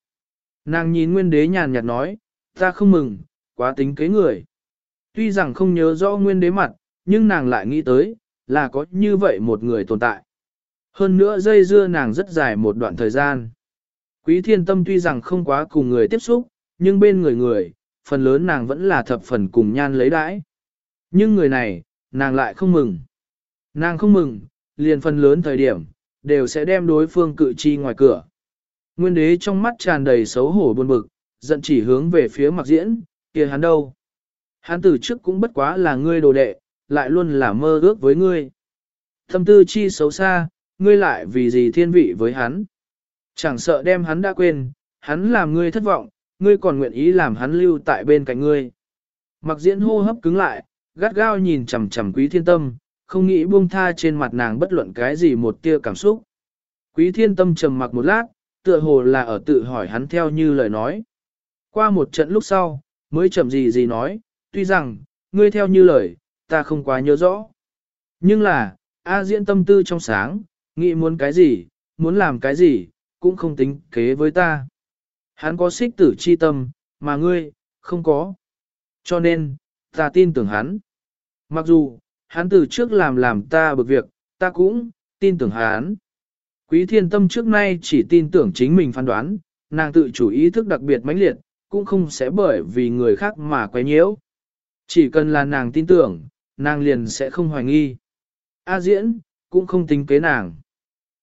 A: Nàng nhìn nguyên đế nhàn nhạt nói, ta không mừng, quá tính kế người. Tuy rằng không nhớ rõ nguyên đế mặt, nhưng nàng lại nghĩ tới, là có như vậy một người tồn tại. Hơn nữa dây dưa nàng rất dài một đoạn thời gian. Quý thiên tâm tuy rằng không quá cùng người tiếp xúc, nhưng bên người người, phần lớn nàng vẫn là thập phần cùng nhan lấy đãi. Nhưng người này, nàng lại không mừng. Nàng không mừng, liền phần lớn thời điểm, đều sẽ đem đối phương cự chi ngoài cửa. Nguyên đế trong mắt tràn đầy xấu hổ buồn bực, giận chỉ hướng về phía mặc diễn, kia hắn đâu. Hắn từ trước cũng bất quá là ngươi đồ đệ, lại luôn là mơ ước với ngươi. Thâm tư chi xấu xa, ngươi lại vì gì thiên vị với hắn. Chẳng sợ đem hắn đã quên, hắn làm ngươi thất vọng, ngươi còn nguyện ý làm hắn lưu tại bên cạnh ngươi. Mặc diễn hô hấp cứng lại, gắt gao nhìn chằm chằm quý thiên tâm, không nghĩ buông tha trên mặt nàng bất luận cái gì một tia cảm xúc. Quý thiên tâm trầm mặc một lát, tựa hồ là ở tự hỏi hắn theo như lời nói. Qua một trận lúc sau, mới chậm gì gì nói, tuy rằng, ngươi theo như lời, ta không quá nhớ rõ. Nhưng là, A diễn tâm tư trong sáng, nghĩ muốn cái gì, muốn làm cái gì, cũng không tính kế với ta. Hắn có xích tử chi tâm, mà ngươi, không có. Cho nên, ta tin tưởng hắn. Mặc dù, hắn từ trước làm làm ta bực việc, ta cũng, tin tưởng hắn. Quý thiên tâm trước nay chỉ tin tưởng chính mình phán đoán, nàng tự chủ ý thức đặc biệt mãnh liệt, cũng không sẽ bởi vì người khác mà quấy nhiễu. Chỉ cần là nàng tin tưởng, nàng liền sẽ không hoài nghi. A diễn, cũng không tính kế nàng.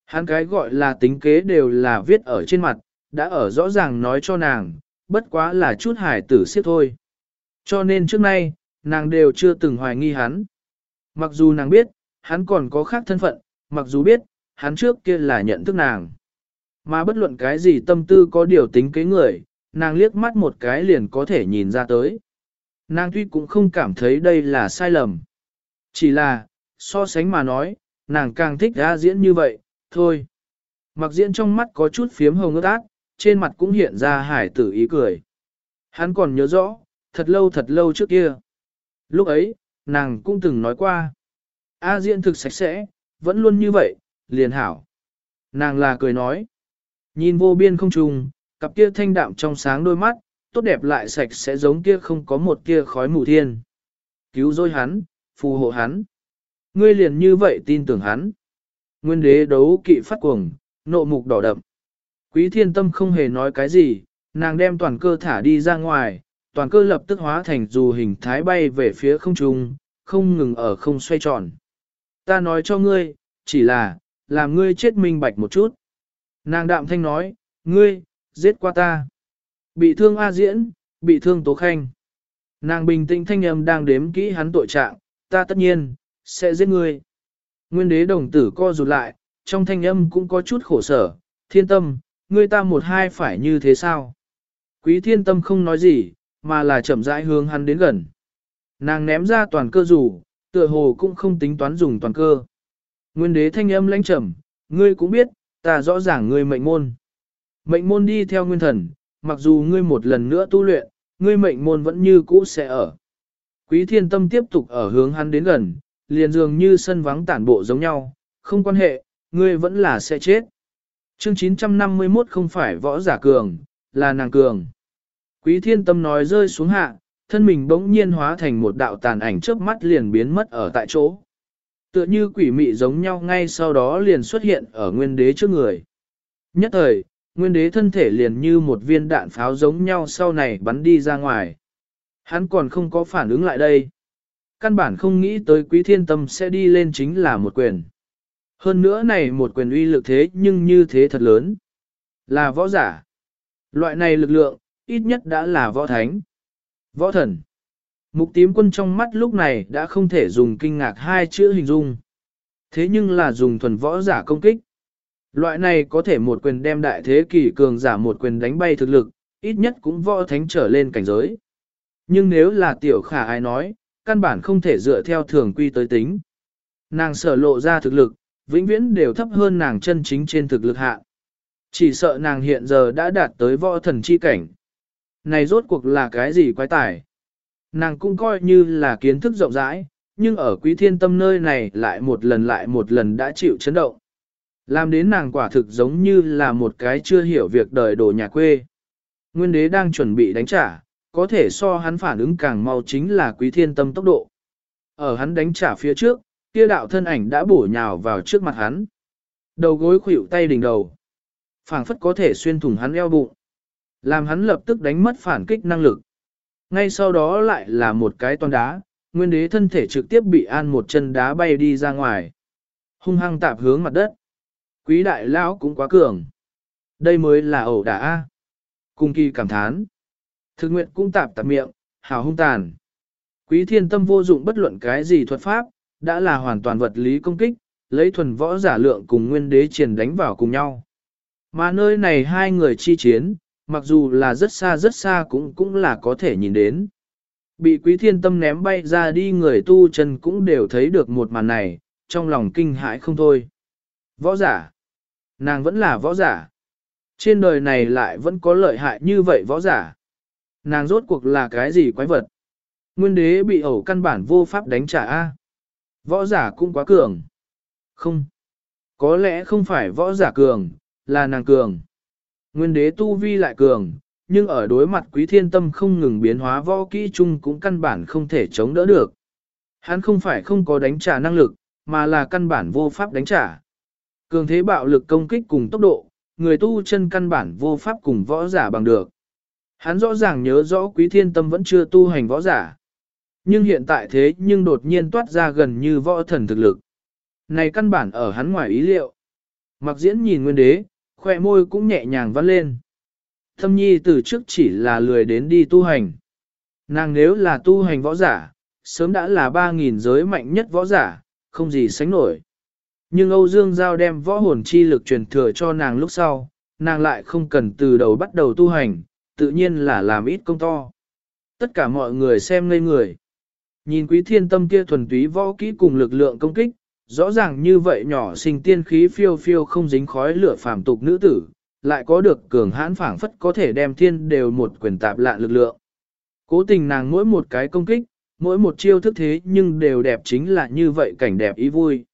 A: Hắn cái gọi là tính kế đều là viết ở trên mặt, đã ở rõ ràng nói cho nàng, bất quá là chút hải tử siết thôi. Cho nên trước nay, nàng đều chưa từng hoài nghi hắn. Mặc dù nàng biết, hắn còn có khác thân phận, mặc dù biết, hắn trước kia là nhận thức nàng. Mà bất luận cái gì tâm tư có điều tính kế người, nàng liếc mắt một cái liền có thể nhìn ra tới. Nàng tuy cũng không cảm thấy đây là sai lầm. Chỉ là, so sánh mà nói, nàng càng thích ra diễn như vậy, thôi. Mặc diễn trong mắt có chút phiếm hồng ướt át, trên mặt cũng hiện ra hải tử ý cười. Hắn còn nhớ rõ, thật lâu thật lâu trước kia. Lúc ấy, nàng cũng từng nói qua. A diễn thực sạch sẽ, vẫn luôn như vậy, liền hảo. Nàng là cười nói. Nhìn vô biên không trùng, cặp kia thanh đạm trong sáng đôi mắt, tốt đẹp lại sạch sẽ giống kia không có một kia khói mù thiên. Cứu rồi hắn, phù hộ hắn. Ngươi liền như vậy tin tưởng hắn. Nguyên đế đấu kỵ phát cuồng, nộ mục đỏ đậm. Quý thiên tâm không hề nói cái gì, nàng đem toàn cơ thả đi ra ngoài, toàn cơ lập tức hóa thành dù hình thái bay về phía không trung, không ngừng ở không xoay tròn. Ta nói cho ngươi, chỉ là, làm ngươi chết minh bạch một chút. Nàng đạm thanh nói, ngươi, giết qua ta. Bị thương A diễn, bị thương Tố Khanh. Nàng bình tĩnh thanh âm đang đếm kỹ hắn tội trạng, ta tất nhiên, sẽ giết ngươi. Nguyên đế đồng tử co rụt lại, trong thanh âm cũng có chút khổ sở, thiên tâm, ngươi ta một hai phải như thế sao? Quý thiên tâm không nói gì, mà là chậm rãi hướng hắn đến gần. Nàng ném ra toàn cơ rủ, tựa hồ cũng không tính toán dùng toàn cơ. Nguyên đế thanh âm lãnh trầm, ngươi cũng biết, ta rõ ràng ngươi mệnh môn. Mệnh môn đi theo nguyên thần, mặc dù ngươi một lần nữa tu luyện, ngươi mệnh môn vẫn như cũ sẽ ở. Quý thiên tâm tiếp tục ở hướng hắn đến gần, liền dường như sân vắng tản bộ giống nhau, không quan hệ, ngươi vẫn là sẽ chết. Chương 951 không phải võ giả cường, là nàng cường. Quý thiên tâm nói rơi xuống hạ, thân mình bỗng nhiên hóa thành một đạo tàn ảnh chớp mắt liền biến mất ở tại chỗ. Tựa như quỷ mị giống nhau ngay sau đó liền xuất hiện ở nguyên đế trước người. Nhất thời, nguyên đế thân thể liền như một viên đạn pháo giống nhau sau này bắn đi ra ngoài. Hắn còn không có phản ứng lại đây. Căn bản không nghĩ tới quý thiên tâm sẽ đi lên chính là một quyền. Hơn nữa này một quyền uy lực thế nhưng như thế thật lớn. Là võ giả. Loại này lực lượng, ít nhất đã là võ thánh. Võ thần. Mục tím quân trong mắt lúc này đã không thể dùng kinh ngạc hai chữ hình dung. Thế nhưng là dùng thuần võ giả công kích. Loại này có thể một quyền đem đại thế kỷ cường giả một quyền đánh bay thực lực, ít nhất cũng võ thánh trở lên cảnh giới. Nhưng nếu là tiểu khả ai nói, căn bản không thể dựa theo thường quy tới tính. Nàng sở lộ ra thực lực, vĩnh viễn đều thấp hơn nàng chân chính trên thực lực hạ. Chỉ sợ nàng hiện giờ đã đạt tới võ thần chi cảnh. Này rốt cuộc là cái gì quái tải? Nàng cũng coi như là kiến thức rộng rãi, nhưng ở quý thiên tâm nơi này lại một lần lại một lần đã chịu chấn động. Làm đến nàng quả thực giống như là một cái chưa hiểu việc đời đồ nhà quê. Nguyên đế đang chuẩn bị đánh trả, có thể so hắn phản ứng càng mau chính là quý thiên tâm tốc độ. Ở hắn đánh trả phía trước, kia đạo thân ảnh đã bổ nhào vào trước mặt hắn. Đầu gối khuỷu tay đỉnh đầu. phảng phất có thể xuyên thủng hắn eo bụng. Làm hắn lập tức đánh mất phản kích năng lực. Ngay sau đó lại là một cái toàn đá, nguyên đế thân thể trực tiếp bị an một chân đá bay đi ra ngoài. Hung hăng tạp hướng mặt đất. Quý đại lão cũng quá cường. Đây mới là ẩu đả A. Cung kỳ cảm thán. Thực nguyện cũng tạp tạp miệng, hào hung tàn. Quý thiên tâm vô dụng bất luận cái gì thuật pháp, đã là hoàn toàn vật lý công kích, lấy thuần võ giả lượng cùng nguyên đế triển đánh vào cùng nhau. Mà nơi này hai người chi chiến, mặc dù là rất xa rất xa cũng cũng là có thể nhìn đến. Bị quý thiên tâm ném bay ra đi người tu chân cũng đều thấy được một màn này, trong lòng kinh hãi không thôi. Võ giả. Nàng vẫn là võ giả. Trên đời này lại vẫn có lợi hại như vậy võ giả. Nàng rốt cuộc là cái gì quái vật? Nguyên đế bị ẩu căn bản vô pháp đánh trả A. Võ giả cũng quá cường. Không. Có lẽ không phải võ giả cường, là nàng cường. Nguyên đế tu vi lại cường, nhưng ở đối mặt quý thiên tâm không ngừng biến hóa võ kỹ chung cũng căn bản không thể chống đỡ được. Hắn không phải không có đánh trả năng lực, mà là căn bản vô pháp đánh trả. Cường thế bạo lực công kích cùng tốc độ, người tu chân căn bản vô pháp cùng võ giả bằng được. Hắn rõ ràng nhớ rõ quý thiên tâm vẫn chưa tu hành võ giả. Nhưng hiện tại thế nhưng đột nhiên toát ra gần như võ thần thực lực. Này căn bản ở hắn ngoài ý liệu. Mặc diễn nhìn nguyên đế, khỏe môi cũng nhẹ nhàng vắt lên. Thâm nhi từ trước chỉ là lười đến đi tu hành. Nàng nếu là tu hành võ giả, sớm đã là 3.000 giới mạnh nhất võ giả, không gì sánh nổi. Nhưng Âu Dương Giao đem võ hồn chi lực truyền thừa cho nàng lúc sau, nàng lại không cần từ đầu bắt đầu tu hành, tự nhiên là làm ít công to. Tất cả mọi người xem ngây người. Nhìn quý thiên tâm kia thuần túy võ kỹ cùng lực lượng công kích, rõ ràng như vậy nhỏ sinh tiên khí phiêu phiêu không dính khói lửa phàm tục nữ tử, lại có được cường hãn phảng phất có thể đem thiên đều một quyền tạp lạ lực lượng. Cố tình nàng mỗi một cái công kích, mỗi một chiêu thức thế nhưng đều đẹp chính là như vậy cảnh đẹp ý vui.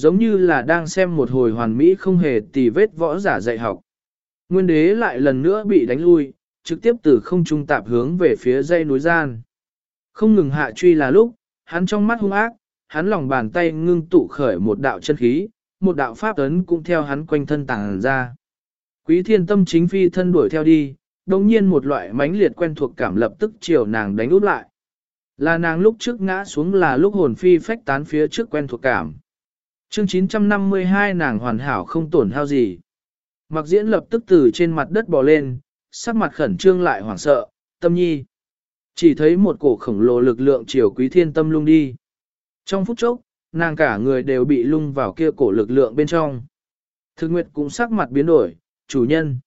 A: Giống như là đang xem một hồi hoàn mỹ không hề tì vết võ giả dạy học. Nguyên đế lại lần nữa bị đánh lui, trực tiếp từ không trung tạp hướng về phía dây núi gian. Không ngừng hạ truy là lúc, hắn trong mắt hung ác, hắn lòng bàn tay ngưng tụ khởi một đạo chân khí, một đạo pháp ấn cũng theo hắn quanh thân tàng ra. Quý thiên tâm chính phi thân đuổi theo đi, đồng nhiên một loại mãnh liệt quen thuộc cảm lập tức chiều nàng đánh út lại. Là nàng lúc trước ngã xuống là lúc hồn phi phách tán phía trước quen thuộc cảm. Chương 952 nàng hoàn hảo không tổn hao gì. Mặc diễn lập tức từ trên mặt đất bò lên, sắc mặt khẩn trương lại hoảng sợ, tâm nhi. Chỉ thấy một cổ khổng lồ lực lượng chiều quý thiên tâm lung đi. Trong phút chốc, nàng cả người đều bị lung vào kia cổ lực lượng bên trong. Thực nguyệt cũng sắc mặt biến đổi, chủ nhân.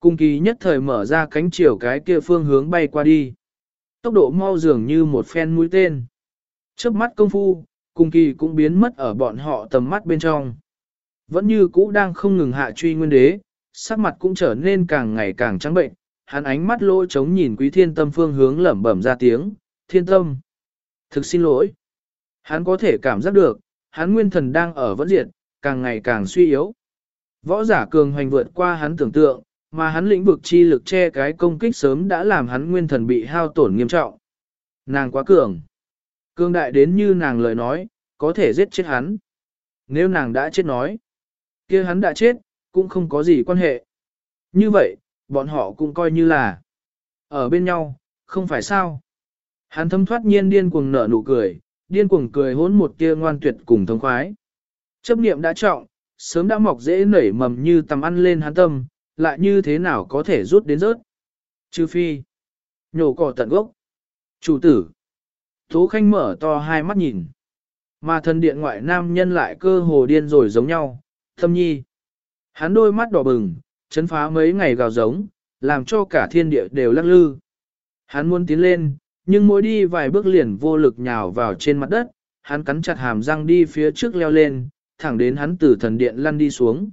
A: Cung kỳ nhất thời mở ra cánh chiều cái kia phương hướng bay qua đi. Tốc độ mau dường như một phen mũi tên. Chớp mắt công phu, cung kỳ cũng biến mất ở bọn họ tầm mắt bên trong. Vẫn như cũ đang không ngừng hạ truy nguyên đế, sắc mặt cũng trở nên càng ngày càng trắng bệnh, hắn ánh mắt lỗ trống nhìn quý thiên tâm phương hướng lẩm bẩm ra tiếng, thiên tâm. Thực xin lỗi. Hắn có thể cảm giác được, hắn nguyên thần đang ở vẫn diệt, càng ngày càng suy yếu. Võ giả cường hoành vượt qua hắn tưởng tượng, mà hắn lĩnh vực chi lực che cái công kích sớm đã làm hắn nguyên thần bị hao tổn nghiêm trọng. Nàng quá cường cương đại đến như nàng lời nói, có thể giết chết hắn. Nếu nàng đã chết nói, kia hắn đã chết, cũng không có gì quan hệ. Như vậy, bọn họ cũng coi như là ở bên nhau, không phải sao. Hắn thâm thoát nhiên điên cuồng nở nụ cười, điên cuồng cười hỗn một tia ngoan tuyệt cùng thống khoái. Chấp niệm đã trọng, sớm đã mọc dễ nảy mầm như tầm ăn lên hắn tâm, lại như thế nào có thể rút đến rớt. Trừ phi, nhổ cỏ tận gốc. Chủ tử, Tố Khanh mở to hai mắt nhìn. Mà thần điện ngoại nam nhân lại cơ hồ điên rồi giống nhau, thâm nhi. Hắn đôi mắt đỏ bừng, chấn phá mấy ngày gào giống, làm cho cả thiên địa đều lắc lư. Hắn muốn tiến lên, nhưng mỗi đi vài bước liền vô lực nhào vào trên mặt đất, hắn cắn chặt hàm răng đi phía trước leo lên, thẳng đến hắn từ thần điện lăn đi xuống.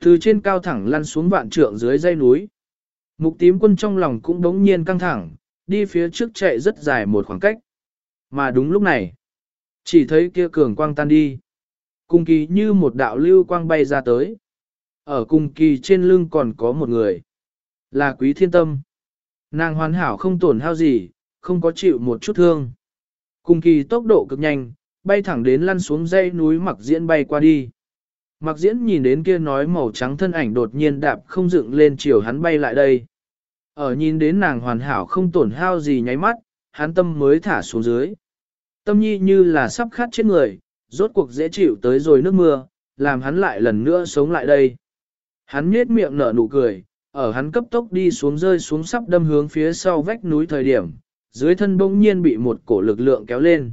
A: Từ trên cao thẳng lăn xuống vạn trượng dưới dây núi. Mục tím quân trong lòng cũng đống nhiên căng thẳng, đi phía trước chạy rất dài một khoảng cách. Mà đúng lúc này, chỉ thấy kia cường quang tan đi. Cùng kỳ như một đạo lưu quang bay ra tới. Ở cùng kỳ trên lưng còn có một người. Là quý thiên tâm. Nàng hoàn hảo không tổn hao gì, không có chịu một chút thương. Cùng kỳ tốc độ cực nhanh, bay thẳng đến lăn xuống dãy núi mặc diễn bay qua đi. Mặc diễn nhìn đến kia nói màu trắng thân ảnh đột nhiên đạp không dựng lên chiều hắn bay lại đây. Ở nhìn đến nàng hoàn hảo không tổn hao gì nháy mắt, hắn tâm mới thả xuống dưới. Tâm nhi như là sắp khát chết người, rốt cuộc dễ chịu tới rồi nước mưa, làm hắn lại lần nữa sống lại đây. Hắn nhếch miệng nở nụ cười, ở hắn cấp tốc đi xuống rơi xuống sắp đâm hướng phía sau vách núi thời điểm, dưới thân bỗng nhiên bị một cổ lực lượng kéo lên.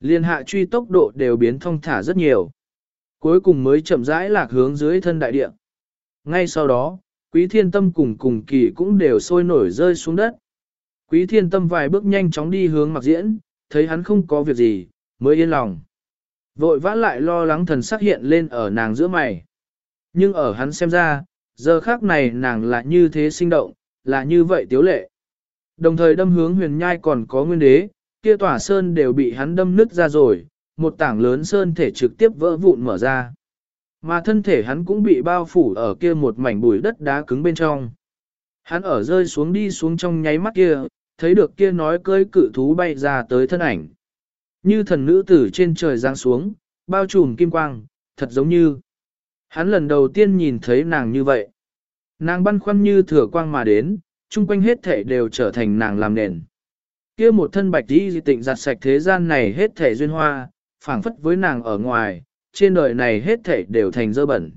A: Liên hạ truy tốc độ đều biến thông thả rất nhiều. Cuối cùng mới chậm rãi lạc hướng dưới thân đại địa. Ngay sau đó, quý thiên tâm cùng cùng kỳ cũng đều sôi nổi rơi xuống đất. Quý thiên tâm vài bước nhanh chóng đi hướng mặc diễn, thấy hắn không có việc gì, mới yên lòng. Vội vã lại lo lắng thần sắc hiện lên ở nàng giữa mày. Nhưng ở hắn xem ra, giờ khác này nàng là như thế sinh động, là như vậy tiếu lệ. Đồng thời đâm hướng huyền nhai còn có nguyên đế, kia tỏa sơn đều bị hắn đâm nứt ra rồi, một tảng lớn sơn thể trực tiếp vỡ vụn mở ra. Mà thân thể hắn cũng bị bao phủ ở kia một mảnh bụi đất đá cứng bên trong. Hắn ở rơi xuống đi xuống trong nháy mắt kia, thấy được kia nói cơi cự thú bay ra tới thân ảnh. Như thần nữ tử trên trời giáng xuống, bao trùm kim quang, thật giống như. Hắn lần đầu tiên nhìn thấy nàng như vậy. Nàng băn khoăn như thừa quang mà đến, chung quanh hết thể đều trở thành nàng làm nền. kia một thân bạch đi di tịnh giặt sạch thế gian này hết thể duyên hoa, phảng phất với nàng ở ngoài, trên đời này hết thể đều thành dơ bẩn.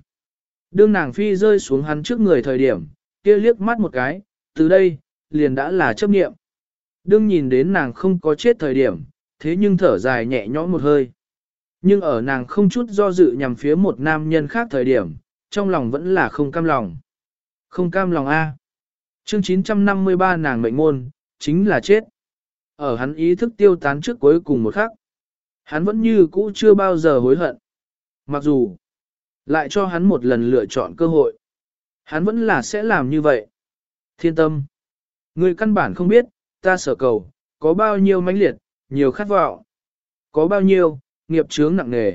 A: Đương nàng phi rơi xuống hắn trước người thời điểm, kia liếc mắt một cái, từ đây, liền đã là chấp niệm. Đương nhìn đến nàng không có chết thời điểm, thế nhưng thở dài nhẹ nhõm một hơi. Nhưng ở nàng không chút do dự nhằm phía một nam nhân khác thời điểm, trong lòng vẫn là không cam lòng. Không cam lòng A. Chương 953 nàng mệnh môn, chính là chết. Ở hắn ý thức tiêu tán trước cuối cùng một khắc. Hắn vẫn như cũ chưa bao giờ hối hận. Mặc dù, lại cho hắn một lần lựa chọn cơ hội. Hắn vẫn là sẽ làm như vậy. Thiên tâm. Người căn bản không biết, ta sở cầu, có bao nhiêu mãnh liệt, nhiều khát vọng. Có bao nhiêu, nghiệp chướng nặng nề.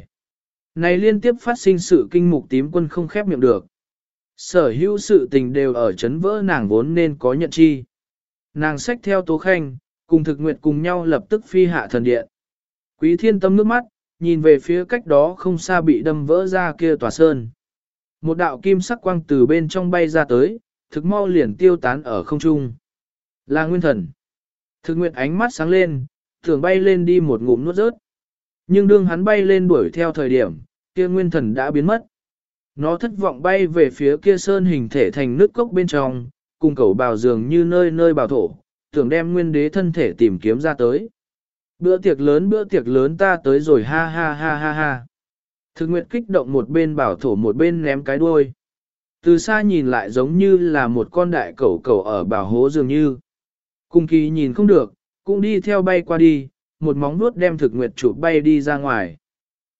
A: Này liên tiếp phát sinh sự kinh mục tím quân không khép miệng được. Sở hữu sự tình đều ở chấn vỡ nàng vốn nên có nhận chi. Nàng xách theo tố khanh, cùng thực nguyệt cùng nhau lập tức phi hạ thần điện. Quý thiên tâm nước mắt, nhìn về phía cách đó không xa bị đâm vỡ ra kia tòa sơn. Một đạo kim sắc quang từ bên trong bay ra tới, thực mau liền tiêu tán ở không trung. Là nguyên thần. Thực nguyệt ánh mắt sáng lên, thường bay lên đi một ngụm nuốt rớt. Nhưng đương hắn bay lên đuổi theo thời điểm, kia nguyên thần đã biến mất. Nó thất vọng bay về phía kia sơn hình thể thành nước cốc bên trong, cùng cầu bào dường như nơi nơi bào thổ, tưởng đem nguyên đế thân thể tìm kiếm ra tới. Bữa tiệc lớn bữa tiệc lớn ta tới rồi ha ha ha ha ha. Thực nguyệt kích động một bên bảo thổ một bên ném cái đuôi. Từ xa nhìn lại giống như là một con đại cẩu cẩu ở bảo hố dường như. Cung kỳ nhìn không được, cũng đi theo bay qua đi, một móng vuốt đem thực nguyệt chụp bay đi ra ngoài.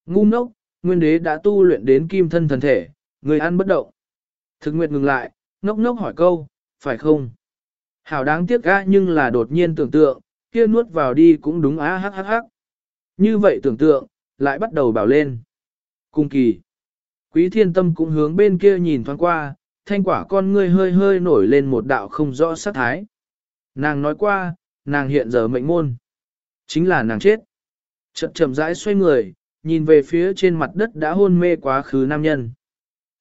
A: Ngu ngốc, nguyên đế đã tu luyện đến kim thân thần thể, người ăn bất động. Thực nguyệt ngừng lại, ngốc ngốc hỏi câu, phải không? Hảo đáng tiếc ga nhưng là đột nhiên tưởng tượng, kia nuốt vào đi cũng đúng á hắc hắc hắc. Như vậy tưởng tượng, lại bắt đầu bảo lên. Cung kỳ. Quý thiên tâm cũng hướng bên kia nhìn thoáng qua, thanh quả con ngươi hơi hơi nổi lên một đạo không rõ sát thái. Nàng nói qua, nàng hiện giờ mệnh môn. Chính là nàng chết. Chậm chậm rãi xoay người, nhìn về phía trên mặt đất đã hôn mê quá khứ nam nhân.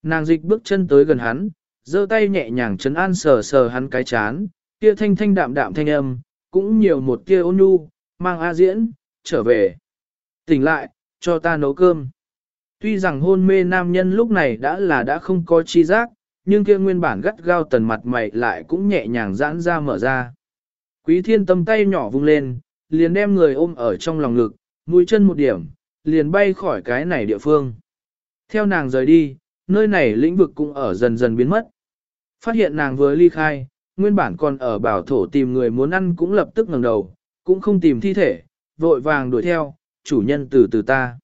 A: Nàng dịch bước chân tới gần hắn, giơ tay nhẹ nhàng chấn an sờ sờ hắn cái chán, kia thanh thanh đạm đạm thanh âm, cũng nhiều một tia ôn nhu, mang A diễn, trở về. Tỉnh lại, cho ta nấu cơm. Tuy rằng hôn mê nam nhân lúc này đã là đã không có chi giác, nhưng kia nguyên bản gắt gao tần mặt mày lại cũng nhẹ nhàng giãn ra mở ra. Quý thiên tâm tay nhỏ vung lên, liền đem người ôm ở trong lòng ngực, mũi chân một điểm, liền bay khỏi cái này địa phương. Theo nàng rời đi, nơi này lĩnh vực cũng ở dần dần biến mất. Phát hiện nàng vừa ly khai, nguyên bản còn ở bảo thổ tìm người muốn ăn cũng lập tức ngẩng đầu, cũng không tìm thi thể, vội vàng đuổi theo, chủ nhân từ từ ta.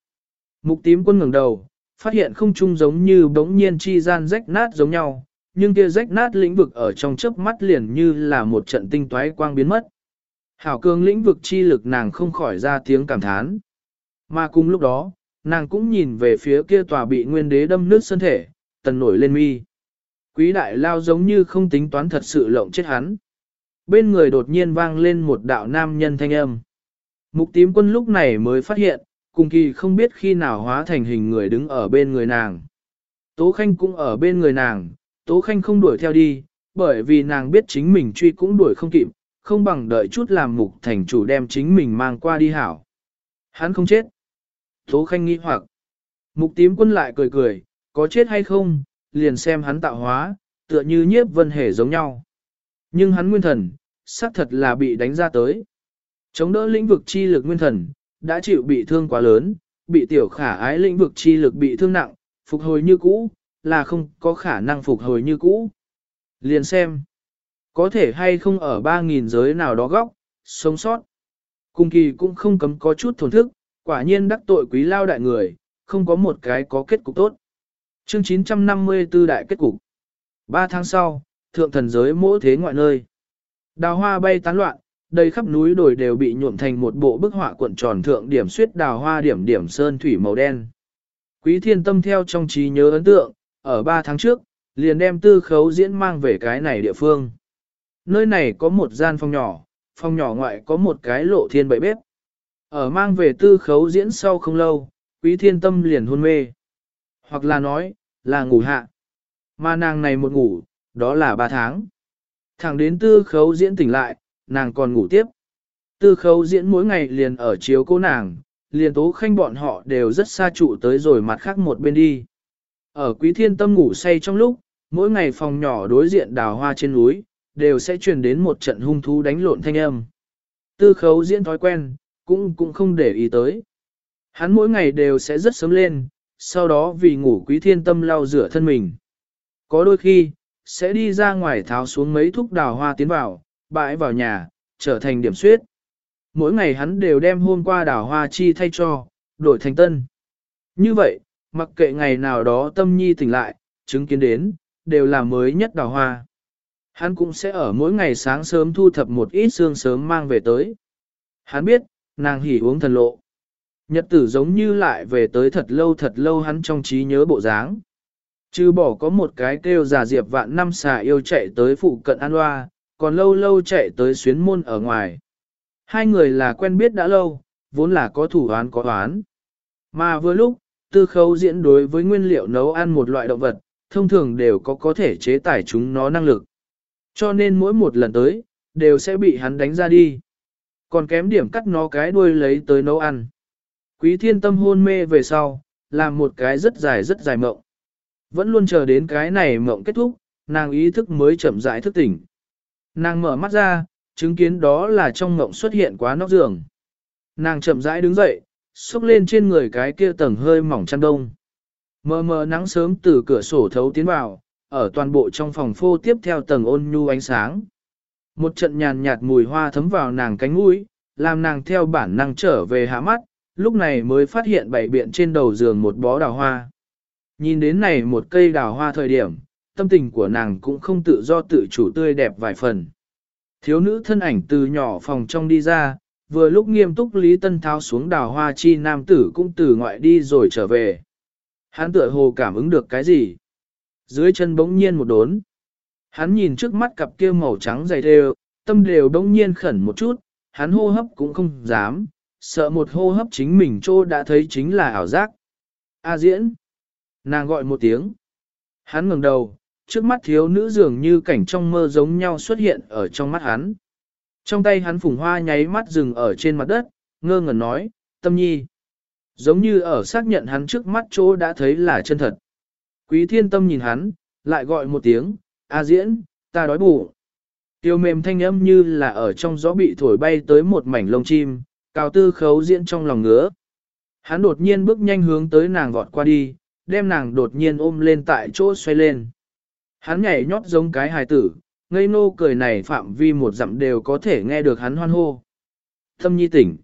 A: Mục tím quân ngẩng đầu, phát hiện không trung giống như bỗng nhiên chi gian rách nát giống nhau, nhưng kia rách nát lĩnh vực ở trong chớp mắt liền như là một trận tinh toái quang biến mất. Hảo cường lĩnh vực chi lực nàng không khỏi ra tiếng cảm thán. Mà cùng lúc đó, nàng cũng nhìn về phía kia tòa bị nguyên đế đâm nước thân thể, tần nổi lên mi. Quý đại lao giống như không tính toán thật sự lộng chết hắn. Bên người đột nhiên vang lên một đạo nam nhân thanh âm. Mục tím quân lúc này mới phát hiện, cùng kỳ không biết khi nào hóa thành hình người đứng ở bên người nàng. Tố Khanh cũng ở bên người nàng, Tố Khanh không đuổi theo đi, bởi vì nàng biết chính mình truy cũng đuổi không kịp, không bằng đợi chút làm mục thành chủ đem chính mình mang qua đi hảo. Hắn không chết. Tố Khanh nghi hoặc. Mục tím quân lại cười cười, có chết hay không, liền xem hắn tạo hóa, tựa như nhiếp vân hề giống nhau. Nhưng hắn nguyên thần, xác thật là bị đánh ra tới. Chống đỡ lĩnh vực chi lực nguyên thần, đã chịu bị thương quá lớn, bị tiểu khả ái lĩnh vực chi lực bị thương nặng, phục hồi như cũ, là không có khả năng phục hồi như cũ. Liền xem, có thể hay không ở 3.000 giới nào đó góc, sống sót. Cùng kỳ cũng không cấm có chút thổn thức, quả nhiên đắc tội quý lao đại người, không có một cái có kết cục tốt. Chương 954 đại kết cục. Ba tháng sau, thượng thần giới mỗi thế ngoại nơi. Đào hoa bay tán loạn, đầy khắp núi đồi đều bị nhuộm thành một bộ bức họa cuộn tròn thượng điểm suyết đào hoa điểm điểm sơn thủy màu đen. Quý thiên tâm theo trong trí nhớ ấn tượng, ở ba tháng trước, liền đem tư khấu diễn mang về cái này địa phương. Nơi này có một gian phòng nhỏ, phòng nhỏ ngoại có một cái lộ thiên bậy bếp. Ở mang về tư khấu diễn sau không lâu, quý thiên tâm liền hôn mê. Hoặc là nói, là ngủ hạ. Mà nàng này một ngủ, đó là ba tháng. Thẳng đến tư khấu diễn tỉnh lại, nàng còn ngủ tiếp. Tư khấu diễn mỗi ngày liền ở chiếu cô nàng, liền tố khanh bọn họ đều rất xa trụ tới rồi mặt khác một bên đi. Ở quý thiên tâm ngủ say trong lúc, mỗi ngày phòng nhỏ đối diện đào hoa trên núi, đều sẽ truyền đến một trận hung thú đánh lộn thanh âm. Tư khấu diễn thói quen, cũng cũng không để ý tới. Hắn mỗi ngày đều sẽ rất sớm lên, sau đó vì ngủ quý thiên tâm lau rửa thân mình. Có đôi khi, sẽ đi ra ngoài tháo xuống mấy thúc đào hoa tiến vào, bãi vào nhà, trở thành điểm suyết. Mỗi ngày hắn đều đem hôm qua đào hoa chi thay cho, đổi thành tân. Như vậy, mặc kệ ngày nào đó tâm nhi tỉnh lại, chứng kiến đến, đều là mới nhất đào hoa. Hắn cũng sẽ ở mỗi ngày sáng sớm thu thập một ít xương sớm mang về tới. Hắn biết, nàng hỉ uống thần lộ. Nhật tử giống như lại về tới thật lâu thật lâu hắn trong trí nhớ bộ dáng. Chứ bỏ có một cái kêu giả diệp vạn năm xà yêu chạy tới phụ cận an hoa, còn lâu lâu chạy tới xuyến môn ở ngoài. Hai người là quen biết đã lâu, vốn là có thủ án có oán Mà vừa lúc, tư khấu diễn đối với nguyên liệu nấu ăn một loại động vật, thông thường đều có có thể chế tải chúng nó năng lực. Cho nên mỗi một lần tới, đều sẽ bị hắn đánh ra đi. Còn kém điểm cắt nó cái đuôi lấy tới nấu ăn. Quý thiên tâm hôn mê về sau, làm một cái rất dài rất dài mộng. Vẫn luôn chờ đến cái này mộng kết thúc, nàng ý thức mới chậm rãi thức tỉnh. Nàng mở mắt ra, chứng kiến đó là trong mộng xuất hiện quá nóc giường. Nàng chậm rãi đứng dậy, xúc lên trên người cái kia tầng hơi mỏng chăn đông. Mờ mờ nắng sớm từ cửa sổ thấu tiến vào, ở toàn bộ trong phòng phô tiếp theo tầng ôn nhu ánh sáng. Một trận nhàn nhạt mùi hoa thấm vào nàng cánh mũi, làm nàng theo bản năng trở về hạ mắt, lúc này mới phát hiện bảy biện trên đầu giường một bó đào hoa. Nhìn đến này một cây đào hoa thời điểm, tâm tình của nàng cũng không tự do tự chủ tươi đẹp vài phần. Thiếu nữ thân ảnh từ nhỏ phòng trong đi ra, vừa lúc nghiêm túc Lý Tân tháo xuống đào hoa chi nam tử cũng từ ngoại đi rồi trở về. Hắn tựa hồ cảm ứng được cái gì? Dưới chân bỗng nhiên một đốn. Hắn nhìn trước mắt cặp kia màu trắng dày đều, tâm đều bỗng nhiên khẩn một chút, hắn hô hấp cũng không dám, sợ một hô hấp chính mình trô đã thấy chính là ảo giác. A diễn. Nàng gọi một tiếng. Hắn ngừng đầu, trước mắt thiếu nữ dường như cảnh trong mơ giống nhau xuất hiện ở trong mắt hắn. Trong tay hắn phùng hoa nháy mắt dừng ở trên mặt đất, ngơ ngẩn nói, tâm nhi. Giống như ở xác nhận hắn trước mắt chỗ đã thấy là chân thật. Quý thiên tâm nhìn hắn, lại gọi một tiếng, A diễn, ta đói bụng. Tiêu mềm thanh âm như là ở trong gió bị thổi bay tới một mảnh lông chim, cao tư khấu diễn trong lòng ngứa. Hắn đột nhiên bước nhanh hướng tới nàng vọt qua đi, đem nàng đột nhiên ôm lên tại chỗ xoay lên. Hắn nhảy nhót giống cái hài tử, ngây nô cười này phạm vi một dặm đều có thể nghe được hắn hoan hô. tâm nhi tỉnh.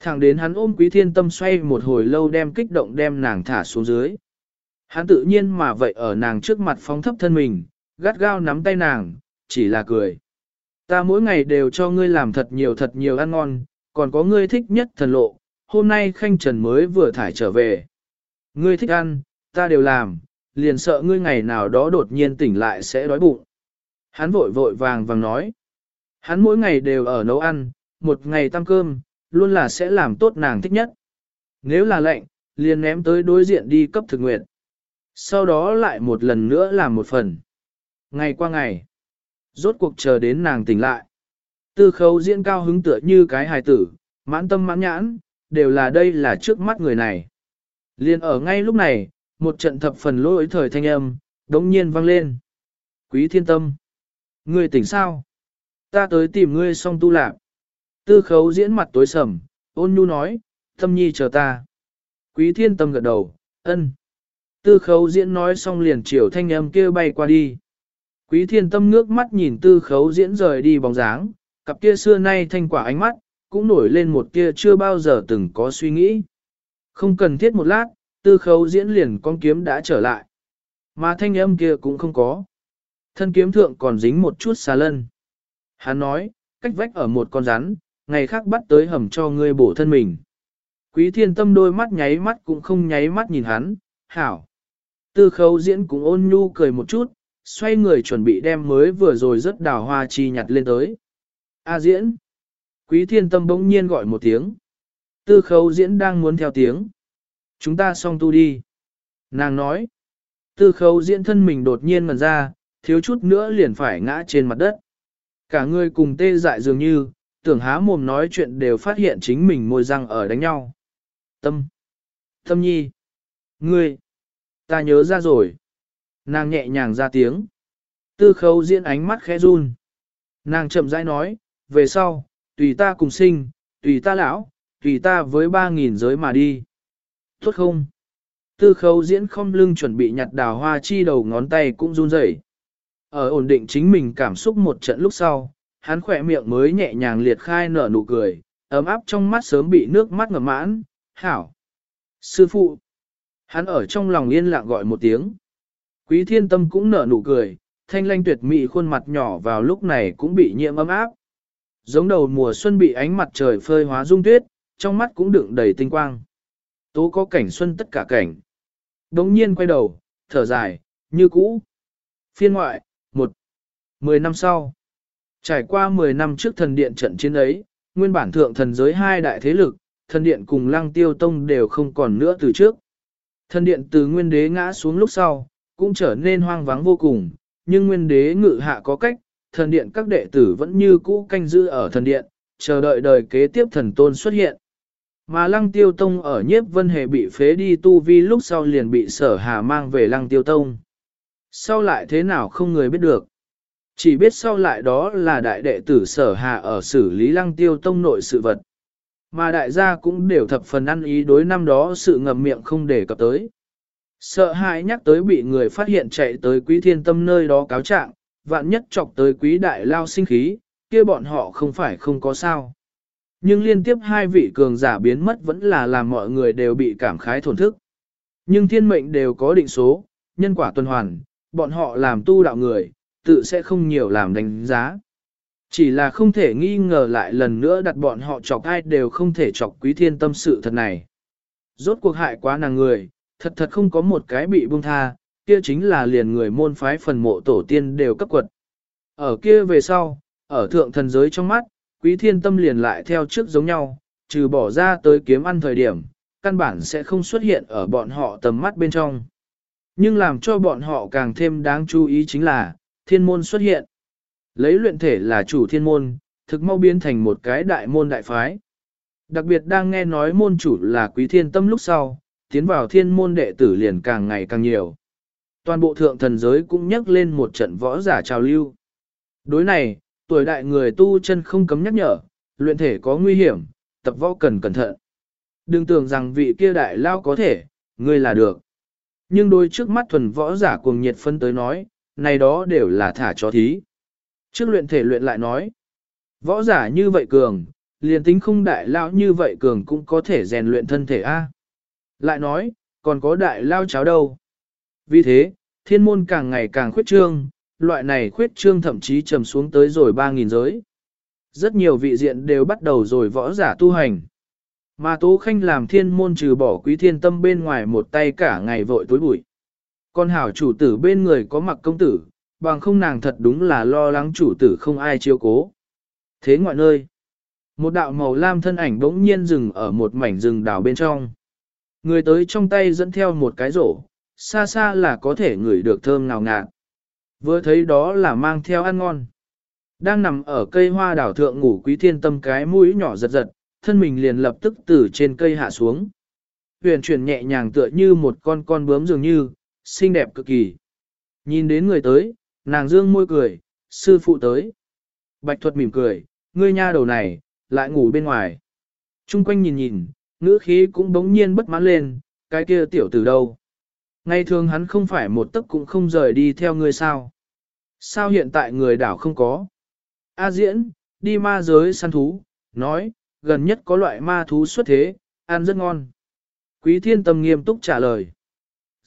A: Thẳng đến hắn ôm quý thiên tâm xoay một hồi lâu đem kích động đem nàng thả xuống dưới. Hắn tự nhiên mà vậy ở nàng trước mặt phóng thấp thân mình, gắt gao nắm tay nàng, chỉ là cười. Ta mỗi ngày đều cho ngươi làm thật nhiều thật nhiều ăn ngon, còn có ngươi thích nhất thần lộ, hôm nay khanh trần mới vừa thải trở về. Ngươi thích ăn, ta đều làm, liền sợ ngươi ngày nào đó đột nhiên tỉnh lại sẽ đói bụng. Hắn vội vội vàng vàng nói. Hắn mỗi ngày đều ở nấu ăn, một ngày tăng cơm, luôn là sẽ làm tốt nàng thích nhất. Nếu là lệnh, liền ném tới đối diện đi cấp thực nguyện. Sau đó lại một lần nữa làm một phần. Ngày qua ngày, rốt cuộc chờ đến nàng tỉnh lại. Tư khấu diễn cao hứng tựa như cái hài tử, mãn tâm mãn nhãn, đều là đây là trước mắt người này. liền ở ngay lúc này, một trận thập phần lỗi thời thanh âm, đống nhiên vang lên. Quý thiên tâm. Ngươi tỉnh sao? Ta tới tìm ngươi xong tu lạc. Tư khấu diễn mặt tối sầm, ôn nhu nói, tâm nhi chờ ta. Quý thiên tâm gật đầu, ân. Tư khấu diễn nói xong liền chiều thanh âm kia bay qua đi. Quý thiên tâm ngước mắt nhìn tư khấu diễn rời đi bóng dáng, cặp kia xưa nay thanh quả ánh mắt, cũng nổi lên một kia chưa bao giờ từng có suy nghĩ. Không cần thiết một lát, tư khấu diễn liền con kiếm đã trở lại. Mà thanh âm kia cũng không có. Thân kiếm thượng còn dính một chút xà lân. Hắn nói, cách vách ở một con rắn, ngày khác bắt tới hầm cho ngươi bổ thân mình. Quý thiên tâm đôi mắt nháy mắt cũng không nháy mắt nhìn hắn, hảo. Tư khấu diễn cũng ôn nhu cười một chút, xoay người chuẩn bị đem mới vừa rồi rất đào hoa chi nhặt lên tới. A diễn. Quý thiên tâm bỗng nhiên gọi một tiếng. Tư khấu diễn đang muốn theo tiếng. Chúng ta xong tu đi. Nàng nói. Tư khấu diễn thân mình đột nhiên ngần ra, thiếu chút nữa liền phải ngã trên mặt đất. Cả người cùng tê dại dường như, tưởng há mồm nói chuyện đều phát hiện chính mình môi răng ở đánh nhau. Tâm. Tâm nhi. Ngươi. Ta nhớ ra rồi. Nàng nhẹ nhàng ra tiếng. Tư khấu diễn ánh mắt khẽ run. Nàng chậm rãi nói, về sau, tùy ta cùng sinh, tùy ta lão, tùy ta với ba nghìn giới mà đi. Tốt không? Tư khấu diễn không lưng chuẩn bị nhặt đào hoa chi đầu ngón tay cũng run rẩy. Ở ổn định chính mình cảm xúc một trận lúc sau, hắn khỏe miệng mới nhẹ nhàng liệt khai nở nụ cười, ấm áp trong mắt sớm bị nước mắt ngập mãn, hảo. Sư phụ, hắn ở trong lòng yên lặng gọi một tiếng. Quý thiên tâm cũng nở nụ cười, thanh lanh tuyệt mị khuôn mặt nhỏ vào lúc này cũng bị nhiễm ấm áp. Giống đầu mùa xuân bị ánh mặt trời phơi hóa dung tuyết, trong mắt cũng đựng đầy tinh quang. Tố có cảnh xuân tất cả cảnh. Đống nhiên quay đầu, thở dài, như cũ. Phiên ngoại, một, mười năm sau. Trải qua 10 năm trước thần điện trận chiến ấy, nguyên bản thượng thần giới hai đại thế lực, thần điện cùng lăng tiêu tông đều không còn nữa từ trước. Thần điện từ nguyên đế ngã xuống lúc sau, cũng trở nên hoang vắng vô cùng, nhưng nguyên đế ngự hạ có cách, thần điện các đệ tử vẫn như cũ canh giữ ở thần điện, chờ đợi đời kế tiếp thần tôn xuất hiện. Mà lăng tiêu tông ở nhiếp vân hề bị phế đi tu vi lúc sau liền bị sở hà mang về lăng tiêu tông. Sau lại thế nào không người biết được. Chỉ biết sau lại đó là đại đệ tử sở hạ ở xử lý lăng tiêu tông nội sự vật. Mà đại gia cũng đều thập phần ăn ý đối năm đó sự ngầm miệng không để cập tới. Sợ hãi nhắc tới bị người phát hiện chạy tới quý thiên tâm nơi đó cáo trạng, vạn nhất chọc tới quý đại lao sinh khí, kia bọn họ không phải không có sao. Nhưng liên tiếp hai vị cường giả biến mất vẫn là làm mọi người đều bị cảm khái thổn thức. Nhưng thiên mệnh đều có định số, nhân quả tuần hoàn, bọn họ làm tu đạo người, tự sẽ không nhiều làm đánh giá. Chỉ là không thể nghi ngờ lại lần nữa đặt bọn họ chọc ai đều không thể chọc quý thiên tâm sự thật này. Rốt cuộc hại quá nàng người, thật thật không có một cái bị buông tha, kia chính là liền người môn phái phần mộ tổ tiên đều cấp quật. Ở kia về sau, ở thượng thần giới trong mắt, quý thiên tâm liền lại theo trước giống nhau, trừ bỏ ra tới kiếm ăn thời điểm, căn bản sẽ không xuất hiện ở bọn họ tầm mắt bên trong. Nhưng làm cho bọn họ càng thêm đáng chú ý chính là, thiên môn xuất hiện. Lấy luyện thể là chủ thiên môn, thực mau biến thành một cái đại môn đại phái. Đặc biệt đang nghe nói môn chủ là quý thiên tâm lúc sau, tiến vào thiên môn đệ tử liền càng ngày càng nhiều. Toàn bộ thượng thần giới cũng nhắc lên một trận võ giả trào lưu. Đối này, tuổi đại người tu chân không cấm nhắc nhở, luyện thể có nguy hiểm, tập võ cần cẩn thận. Đừng tưởng rằng vị kia đại lao có thể, ngươi là được. Nhưng đôi trước mắt thuần võ giả cuồng nhiệt phân tới nói, này đó đều là thả cho thí. Trước luyện thể luyện lại nói, võ giả như vậy cường, liền tính không đại lao như vậy cường cũng có thể rèn luyện thân thể A. Lại nói, còn có đại lao cháo đâu. Vì thế, thiên môn càng ngày càng khuyết trương, loại này khuyết trương thậm chí trầm xuống tới rồi 3.000 giới. Rất nhiều vị diện đều bắt đầu rồi võ giả tu hành. Mà Tố Khanh làm thiên môn trừ bỏ quý thiên tâm bên ngoài một tay cả ngày vội tối bụi. Con hảo chủ tử bên người có mặc công tử, bằng không nàng thật đúng là lo lắng chủ tử không ai chiếu cố. Thế ngoại nơi, một đạo màu lam thân ảnh bỗng nhiên dừng ở một mảnh rừng đào bên trong. Người tới trong tay dẫn theo một cái rổ, xa xa là có thể ngửi được thơm ngào ngạt. Vừa thấy đó là mang theo ăn ngon. Đang nằm ở cây hoa đảo thượng ngủ quý thiên tâm cái mũi nhỏ giật giật, thân mình liền lập tức từ trên cây hạ xuống. Huyền chuyển nhẹ nhàng tựa như một con con bướm dường như, xinh đẹp cực kỳ. Nhìn đến người tới, nàng dương môi cười, sư phụ tới. Bạch thuật mỉm cười, ngươi nha đầu này, lại ngủ bên ngoài. Trung quanh nhìn nhìn, ngữ khí cũng bỗng nhiên bất mãn lên, cái kia tiểu từ đâu. Ngày thường hắn không phải một tấc cũng không rời đi theo ngươi sao. Sao hiện tại người đảo không có? A diễn, đi ma giới săn thú, nói, gần nhất có loại ma thú xuất thế, ăn rất ngon. Quý thiên tâm nghiêm túc trả lời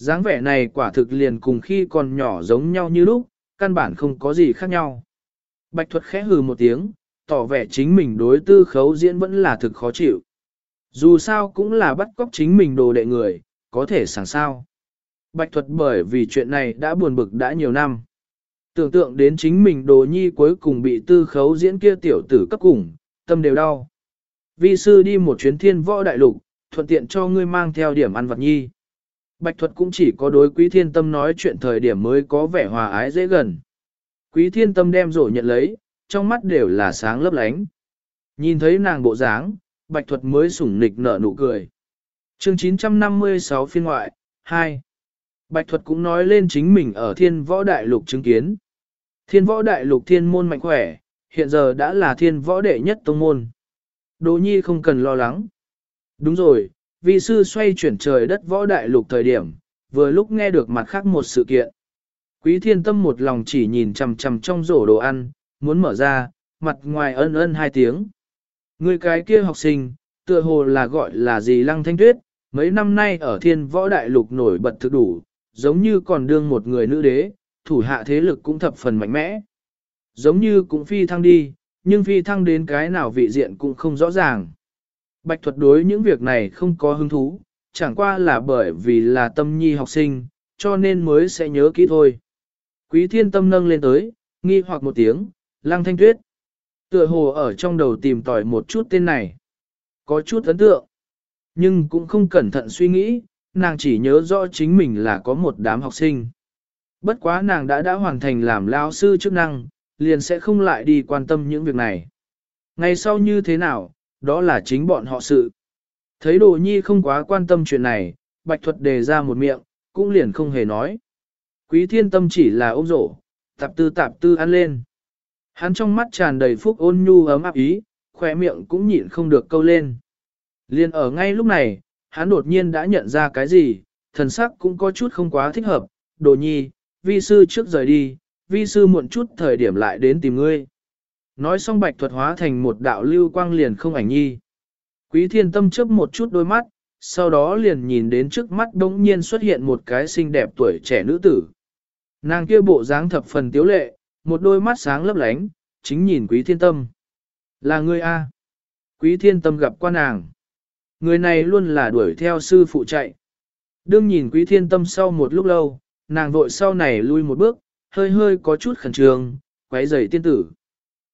A: dáng vẻ này quả thực liền cùng khi còn nhỏ giống nhau như lúc, căn bản không có gì khác nhau. Bạch thuật khẽ hừ một tiếng, tỏ vẻ chính mình đối tư khấu diễn vẫn là thực khó chịu. Dù sao cũng là bắt cóc chính mình đồ đệ người, có thể sẵn sao. Bạch thuật bởi vì chuyện này đã buồn bực đã nhiều năm. Tưởng tượng đến chính mình đồ nhi cuối cùng bị tư khấu diễn kia tiểu tử cấp cùng, tâm đều đau. Vi sư đi một chuyến thiên võ đại lục, thuận tiện cho ngươi mang theo điểm ăn vật nhi. Bạch thuật cũng chỉ có đối quý thiên tâm nói chuyện thời điểm mới có vẻ hòa ái dễ gần. Quý thiên tâm đem rổ nhận lấy, trong mắt đều là sáng lấp lánh. Nhìn thấy nàng bộ dáng, bạch thuật mới sủng nịch nở nụ cười. chương 956 phiên ngoại, 2. Bạch thuật cũng nói lên chính mình ở thiên võ đại lục chứng kiến. Thiên võ đại lục thiên môn mạnh khỏe, hiện giờ đã là thiên võ đệ nhất tông môn. Đỗ nhi không cần lo lắng. Đúng rồi, vi sư xoay chuyển trời đất võ đại lục thời điểm, vừa lúc nghe được mặt khác một sự kiện. Quý thiên tâm một lòng chỉ nhìn chằm chằm trong rổ đồ ăn, muốn mở ra, mặt ngoài ân ân hai tiếng. Người cái kia học sinh, tựa hồ là gọi là gì lăng thanh tuyết, mấy năm nay ở thiên võ đại lục nổi bật thực đủ, giống như còn đương một người nữ đế, thủ hạ thế lực cũng thập phần mạnh mẽ. Giống như cũng phi thăng đi, nhưng phi thăng đến cái nào vị diện cũng không rõ ràng. Bạch thuật đối những việc này không có hứng thú, chẳng qua là bởi vì là tâm nhi học sinh, cho nên mới sẽ nhớ kỹ thôi. Quý thiên tâm nâng lên tới, nghi hoặc một tiếng, lăng thanh tuyết. Tựa hồ ở trong đầu tìm tòi một chút tên này. Có chút ấn tượng. Nhưng cũng không cẩn thận suy nghĩ, nàng chỉ nhớ rõ chính mình là có một đám học sinh. Bất quá nàng đã đã hoàn thành làm lao sư chức năng, liền sẽ không lại đi quan tâm những việc này. Ngày sau như thế nào, đó là chính bọn họ sự. Thấy đồ nhi không quá quan tâm chuyện này, bạch thuật đề ra một miệng, cũng liền không hề nói. Quý thiên tâm chỉ là ôm rổ, tạp tư tạp tư ăn lên. Hắn trong mắt tràn đầy phúc ôn nhu ấm áp ý, khỏe miệng cũng nhịn không được câu lên. liền ở ngay lúc này, hắn đột nhiên đã nhận ra cái gì, thần sắc cũng có chút không quá thích hợp, đồ nhi, vi sư trước rời đi, vi sư muộn chút thời điểm lại đến tìm ngươi. Nói xong bạch thuật hóa thành một đạo lưu quang liền không ảnh nhi. Quý thiên tâm chớp một chút đôi mắt, sau đó liền nhìn đến trước mắt đống nhiên xuất hiện một cái xinh đẹp tuổi trẻ nữ tử. Nàng kia bộ dáng thập phần tiếu lệ, một đôi mắt sáng lấp lánh, chính nhìn quý thiên tâm. Là ngươi A. Quý thiên tâm gặp qua nàng. Người này luôn là đuổi theo sư phụ chạy. Đương nhìn quý thiên tâm sau một lúc lâu, nàng vội sau này lui một bước, hơi hơi có chút khẩn trương, quấy rầy tiên tử.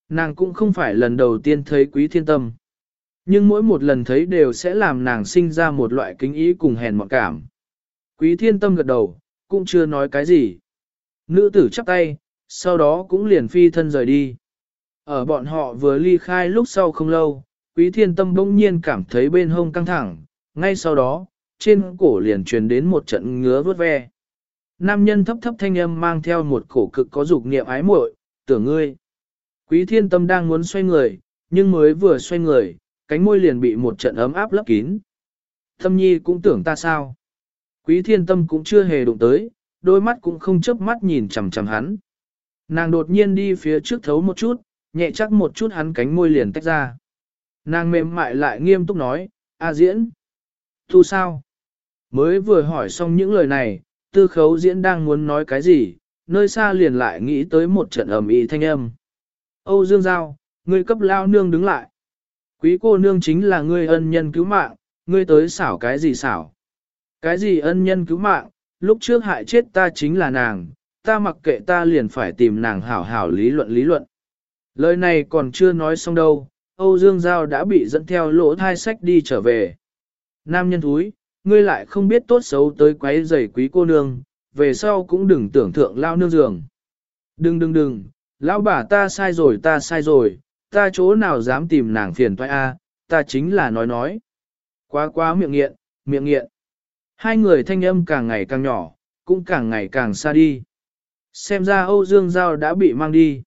A: Nàng cũng không phải lần đầu tiên thấy quý thiên tâm. Nhưng mỗi một lần thấy đều sẽ làm nàng sinh ra một loại kính ý cùng hèn mọn cảm. Quý thiên tâm gật đầu, cũng chưa nói cái gì. Nữ tử chắp tay, sau đó cũng liền phi thân rời đi. Ở bọn họ vừa ly khai lúc sau không lâu, quý thiên tâm bỗng nhiên cảm thấy bên hông căng thẳng, ngay sau đó, trên cổ liền truyền đến một trận ngứa vớt ve. Nam nhân thấp thấp thanh âm mang theo một cổ cực có dục niệm ái muội, tưởng ngươi. Quý thiên tâm đang muốn xoay người, nhưng mới vừa xoay người, cánh môi liền bị một trận ấm áp lấp kín. Thâm nhi cũng tưởng ta sao. Quý thiên tâm cũng chưa hề đụng tới, đôi mắt cũng không chớp mắt nhìn chằm chằm hắn. Nàng đột nhiên đi phía trước thấu một chút, nhẹ chắc một chút hắn cánh môi liền tách ra. Nàng mềm mại lại nghiêm túc nói, A diễn. Thu sao? Mới vừa hỏi xong những lời này, tư khấu diễn đang muốn nói cái gì, nơi xa liền lại nghĩ tới một trận ầm ĩ thanh âm. Âu Dương Giao, ngươi cấp lao nương đứng lại. Quý cô nương chính là ngươi ân nhân cứu mạng, ngươi tới xảo cái gì xảo. Cái gì ân nhân cứu mạng, lúc trước hại chết ta chính là nàng, ta mặc kệ ta liền phải tìm nàng hảo hảo lý luận lý luận. Lời này còn chưa nói xong đâu, Âu Dương Giao đã bị dẫn theo lỗ thai sách đi trở về. Nam nhân thúi, ngươi lại không biết tốt xấu tới quấy giày quý cô nương, về sau cũng đừng tưởng thượng lao nương giường. Đừng đừng đừng, lão bà ta sai rồi ta sai rồi, ta chỗ nào dám tìm nàng phiền toái a, ta chính là nói nói. Quá quá miệng nghiện, miệng nghiện. Hai người thanh âm càng ngày càng nhỏ, cũng càng ngày càng xa đi. Xem ra Âu Dương Giao đã bị mang đi.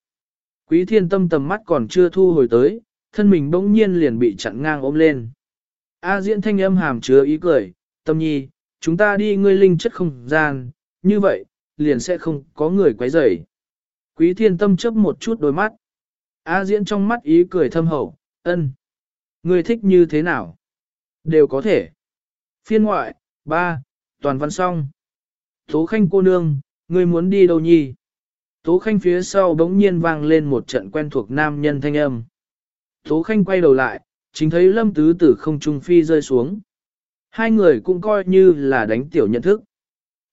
A: Quý thiên tâm tầm mắt còn chưa thu hồi tới, thân mình bỗng nhiên liền bị chặn ngang ôm lên. A diễn thanh âm hàm chứa ý cười, tâm nhi, chúng ta đi ngươi linh chất không gian, như vậy, liền sẽ không có người quấy rầy. Quý thiên tâm chấp một chút đôi mắt. A diễn trong mắt ý cười thâm hậu, ân. người thích như thế nào? Đều có thể. Phiên ngoại, ba, toàn văn xong. Tố khanh cô nương, người muốn đi đâu nhi? Tố khanh phía sau bỗng nhiên vang lên một trận quen thuộc nam nhân thanh âm. Tố khanh quay đầu lại, chính thấy lâm tứ tử không trung phi rơi xuống. Hai người cũng coi như là đánh tiểu nhận thức.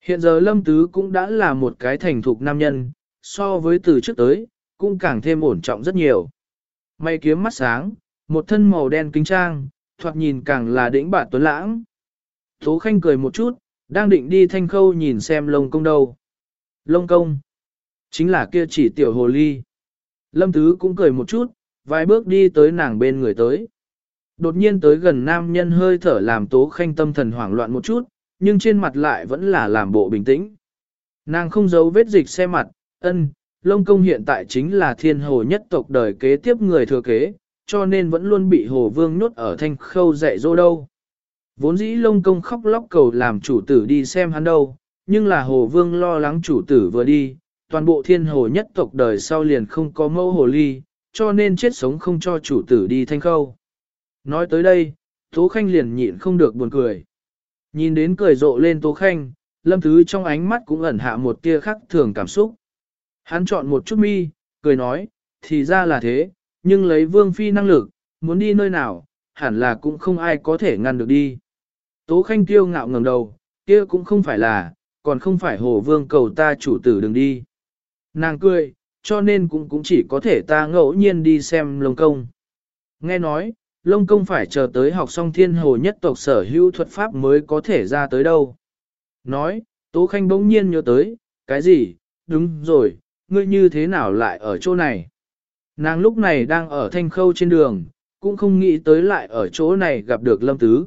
A: Hiện giờ lâm tứ cũng đã là một cái thành thục nam nhân, so với từ trước tới, cũng càng thêm ổn trọng rất nhiều. Mày kiếm mắt sáng, một thân màu đen kính trang, thoạt nhìn càng là đỉnh bản tuấn lãng. Tố khanh cười một chút, đang định đi thanh khâu nhìn xem lông công đâu. Lông công, chính là kia chỉ tiểu hồ ly. Lâm Tứ cũng cười một chút, vài bước đi tới nàng bên người tới. Đột nhiên tới gần nam nhân hơi thở làm tố khanh tâm thần hoảng loạn một chút, nhưng trên mặt lại vẫn là làm bộ bình tĩnh. Nàng không giấu vết dịch xe mặt, ân, lông công hiện tại chính là thiên hồ nhất tộc đời kế tiếp người thừa kế, cho nên vẫn luôn bị hồ vương nhốt ở thanh khâu dạy dỗ đâu. Vốn dĩ lông công khóc lóc cầu làm chủ tử đi xem hắn đâu, nhưng là hồ vương lo lắng chủ tử vừa đi, toàn bộ thiên hồ nhất tộc đời sau liền không có mẫu hồ ly, cho nên chết sống không cho chủ tử đi thanh khâu. Nói tới đây, Tố Khanh liền nhịn không được buồn cười. Nhìn đến cười rộ lên Tố Khanh, Lâm Thứ trong ánh mắt cũng ẩn hạ một tia khắc thường cảm xúc. Hắn chọn một chút mi, cười nói, thì ra là thế, nhưng lấy Vương Phi năng lực, muốn đi nơi nào, hẳn là cũng không ai có thể ngăn được đi. Tố Khanh tiêu ngạo ngẩng đầu, kia cũng không phải là, còn không phải Hồ Vương cầu ta chủ tử đừng đi. Nàng cười, cho nên cũng cũng chỉ có thể ta ngẫu nhiên đi xem lông công. Nghe nói, lông công phải chờ tới học xong thiên hồ nhất tộc sở hữu thuật pháp mới có thể ra tới đâu. Nói, Tố Khanh bỗng nhiên nhớ tới, cái gì, đúng rồi, ngươi như thế nào lại ở chỗ này? Nàng lúc này đang ở thanh khâu trên đường, cũng không nghĩ tới lại ở chỗ này gặp được Lâm Tứ.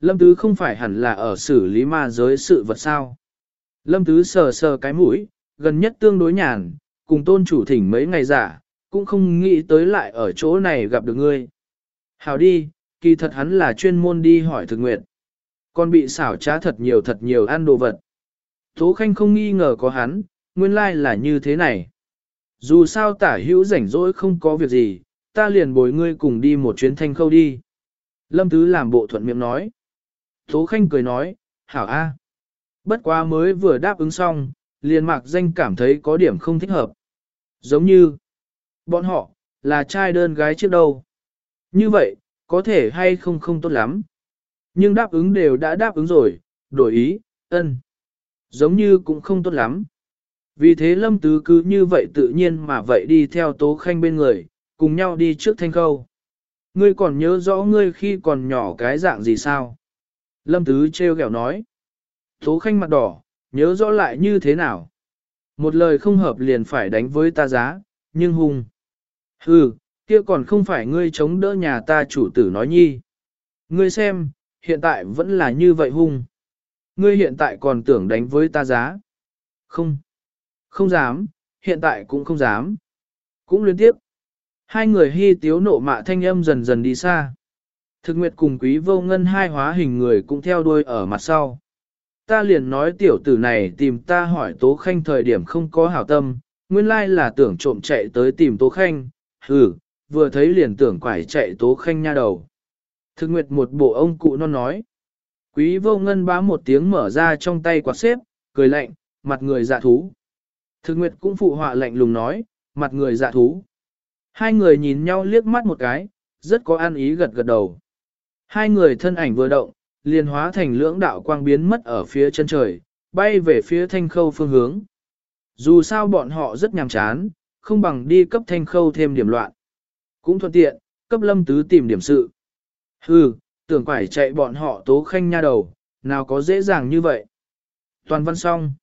A: Lâm Tứ không phải hẳn là ở xử lý ma giới sự vật sao. Lâm Tứ sờ sờ cái mũi, gần nhất tương đối nhàn, cùng tôn chủ thỉnh mấy ngày giả, cũng không nghĩ tới lại ở chỗ này gặp được ngươi. Hào đi, kỳ thật hắn là chuyên môn đi hỏi thực nguyện. Còn bị xảo trá thật nhiều thật nhiều ăn đồ vật. Tố Khanh không nghi ngờ có hắn, nguyên lai là như thế này. Dù sao tả hữu rảnh rỗi không có việc gì, ta liền bồi ngươi cùng đi một chuyến thanh khâu đi. Lâm Tứ làm bộ thuận miệng nói. Tố Khanh cười nói, hảo a. Bất quá mới vừa đáp ứng xong, liền mạc danh cảm thấy có điểm không thích hợp. Giống như, bọn họ, là trai đơn gái trước đâu. Như vậy, có thể hay không không tốt lắm. Nhưng đáp ứng đều đã đáp ứng rồi, đổi ý, ân. Giống như cũng không tốt lắm. Vì thế lâm tứ cứ như vậy tự nhiên mà vậy đi theo tố khanh bên người, cùng nhau đi trước thanh khâu. Ngươi còn nhớ rõ ngươi khi còn nhỏ cái dạng gì sao? Lâm tứ treo ghẹo nói. Tố khanh mặt đỏ, nhớ rõ lại như thế nào? Một lời không hợp liền phải đánh với ta giá, nhưng hung. Hừ, kia còn không phải ngươi chống đỡ nhà ta chủ tử nói nhi. Ngươi xem, hiện tại vẫn là như vậy hung. Ngươi hiện tại còn tưởng đánh với ta giá. Không. Không dám, hiện tại cũng không dám. Cũng liên tiếp. Hai người hy tiếu nộ mạ thanh âm dần dần đi xa. Thực nguyệt cùng quý vô ngân hai hóa hình người cũng theo đuôi ở mặt sau. Ta liền nói tiểu tử này tìm ta hỏi Tố Khanh thời điểm không có hảo tâm, nguyên lai là tưởng trộm chạy tới tìm Tố Khanh, hừ, vừa thấy liền tưởng quải chạy Tố Khanh nha đầu. Thực nguyệt một bộ ông cụ non nói. Quý vô ngân bá một tiếng mở ra trong tay quạt xếp, cười lạnh, mặt người dạ thú. Thực nguyệt cũng phụ họa lạnh lùng nói, mặt người dạ thú. Hai người nhìn nhau liếc mắt một cái, rất có an ý gật gật đầu. Hai người thân ảnh vừa động, liền hóa thành lưỡng đạo quang biến mất ở phía chân trời, bay về phía thanh khâu phương hướng. Dù sao bọn họ rất nhàm chán, không bằng đi cấp thanh khâu thêm điểm loạn. Cũng thuận tiện, cấp lâm tứ tìm điểm sự. Hừ, tưởng phải chạy bọn họ tố khanh nha đầu, nào có dễ dàng như vậy. Toàn văn xong.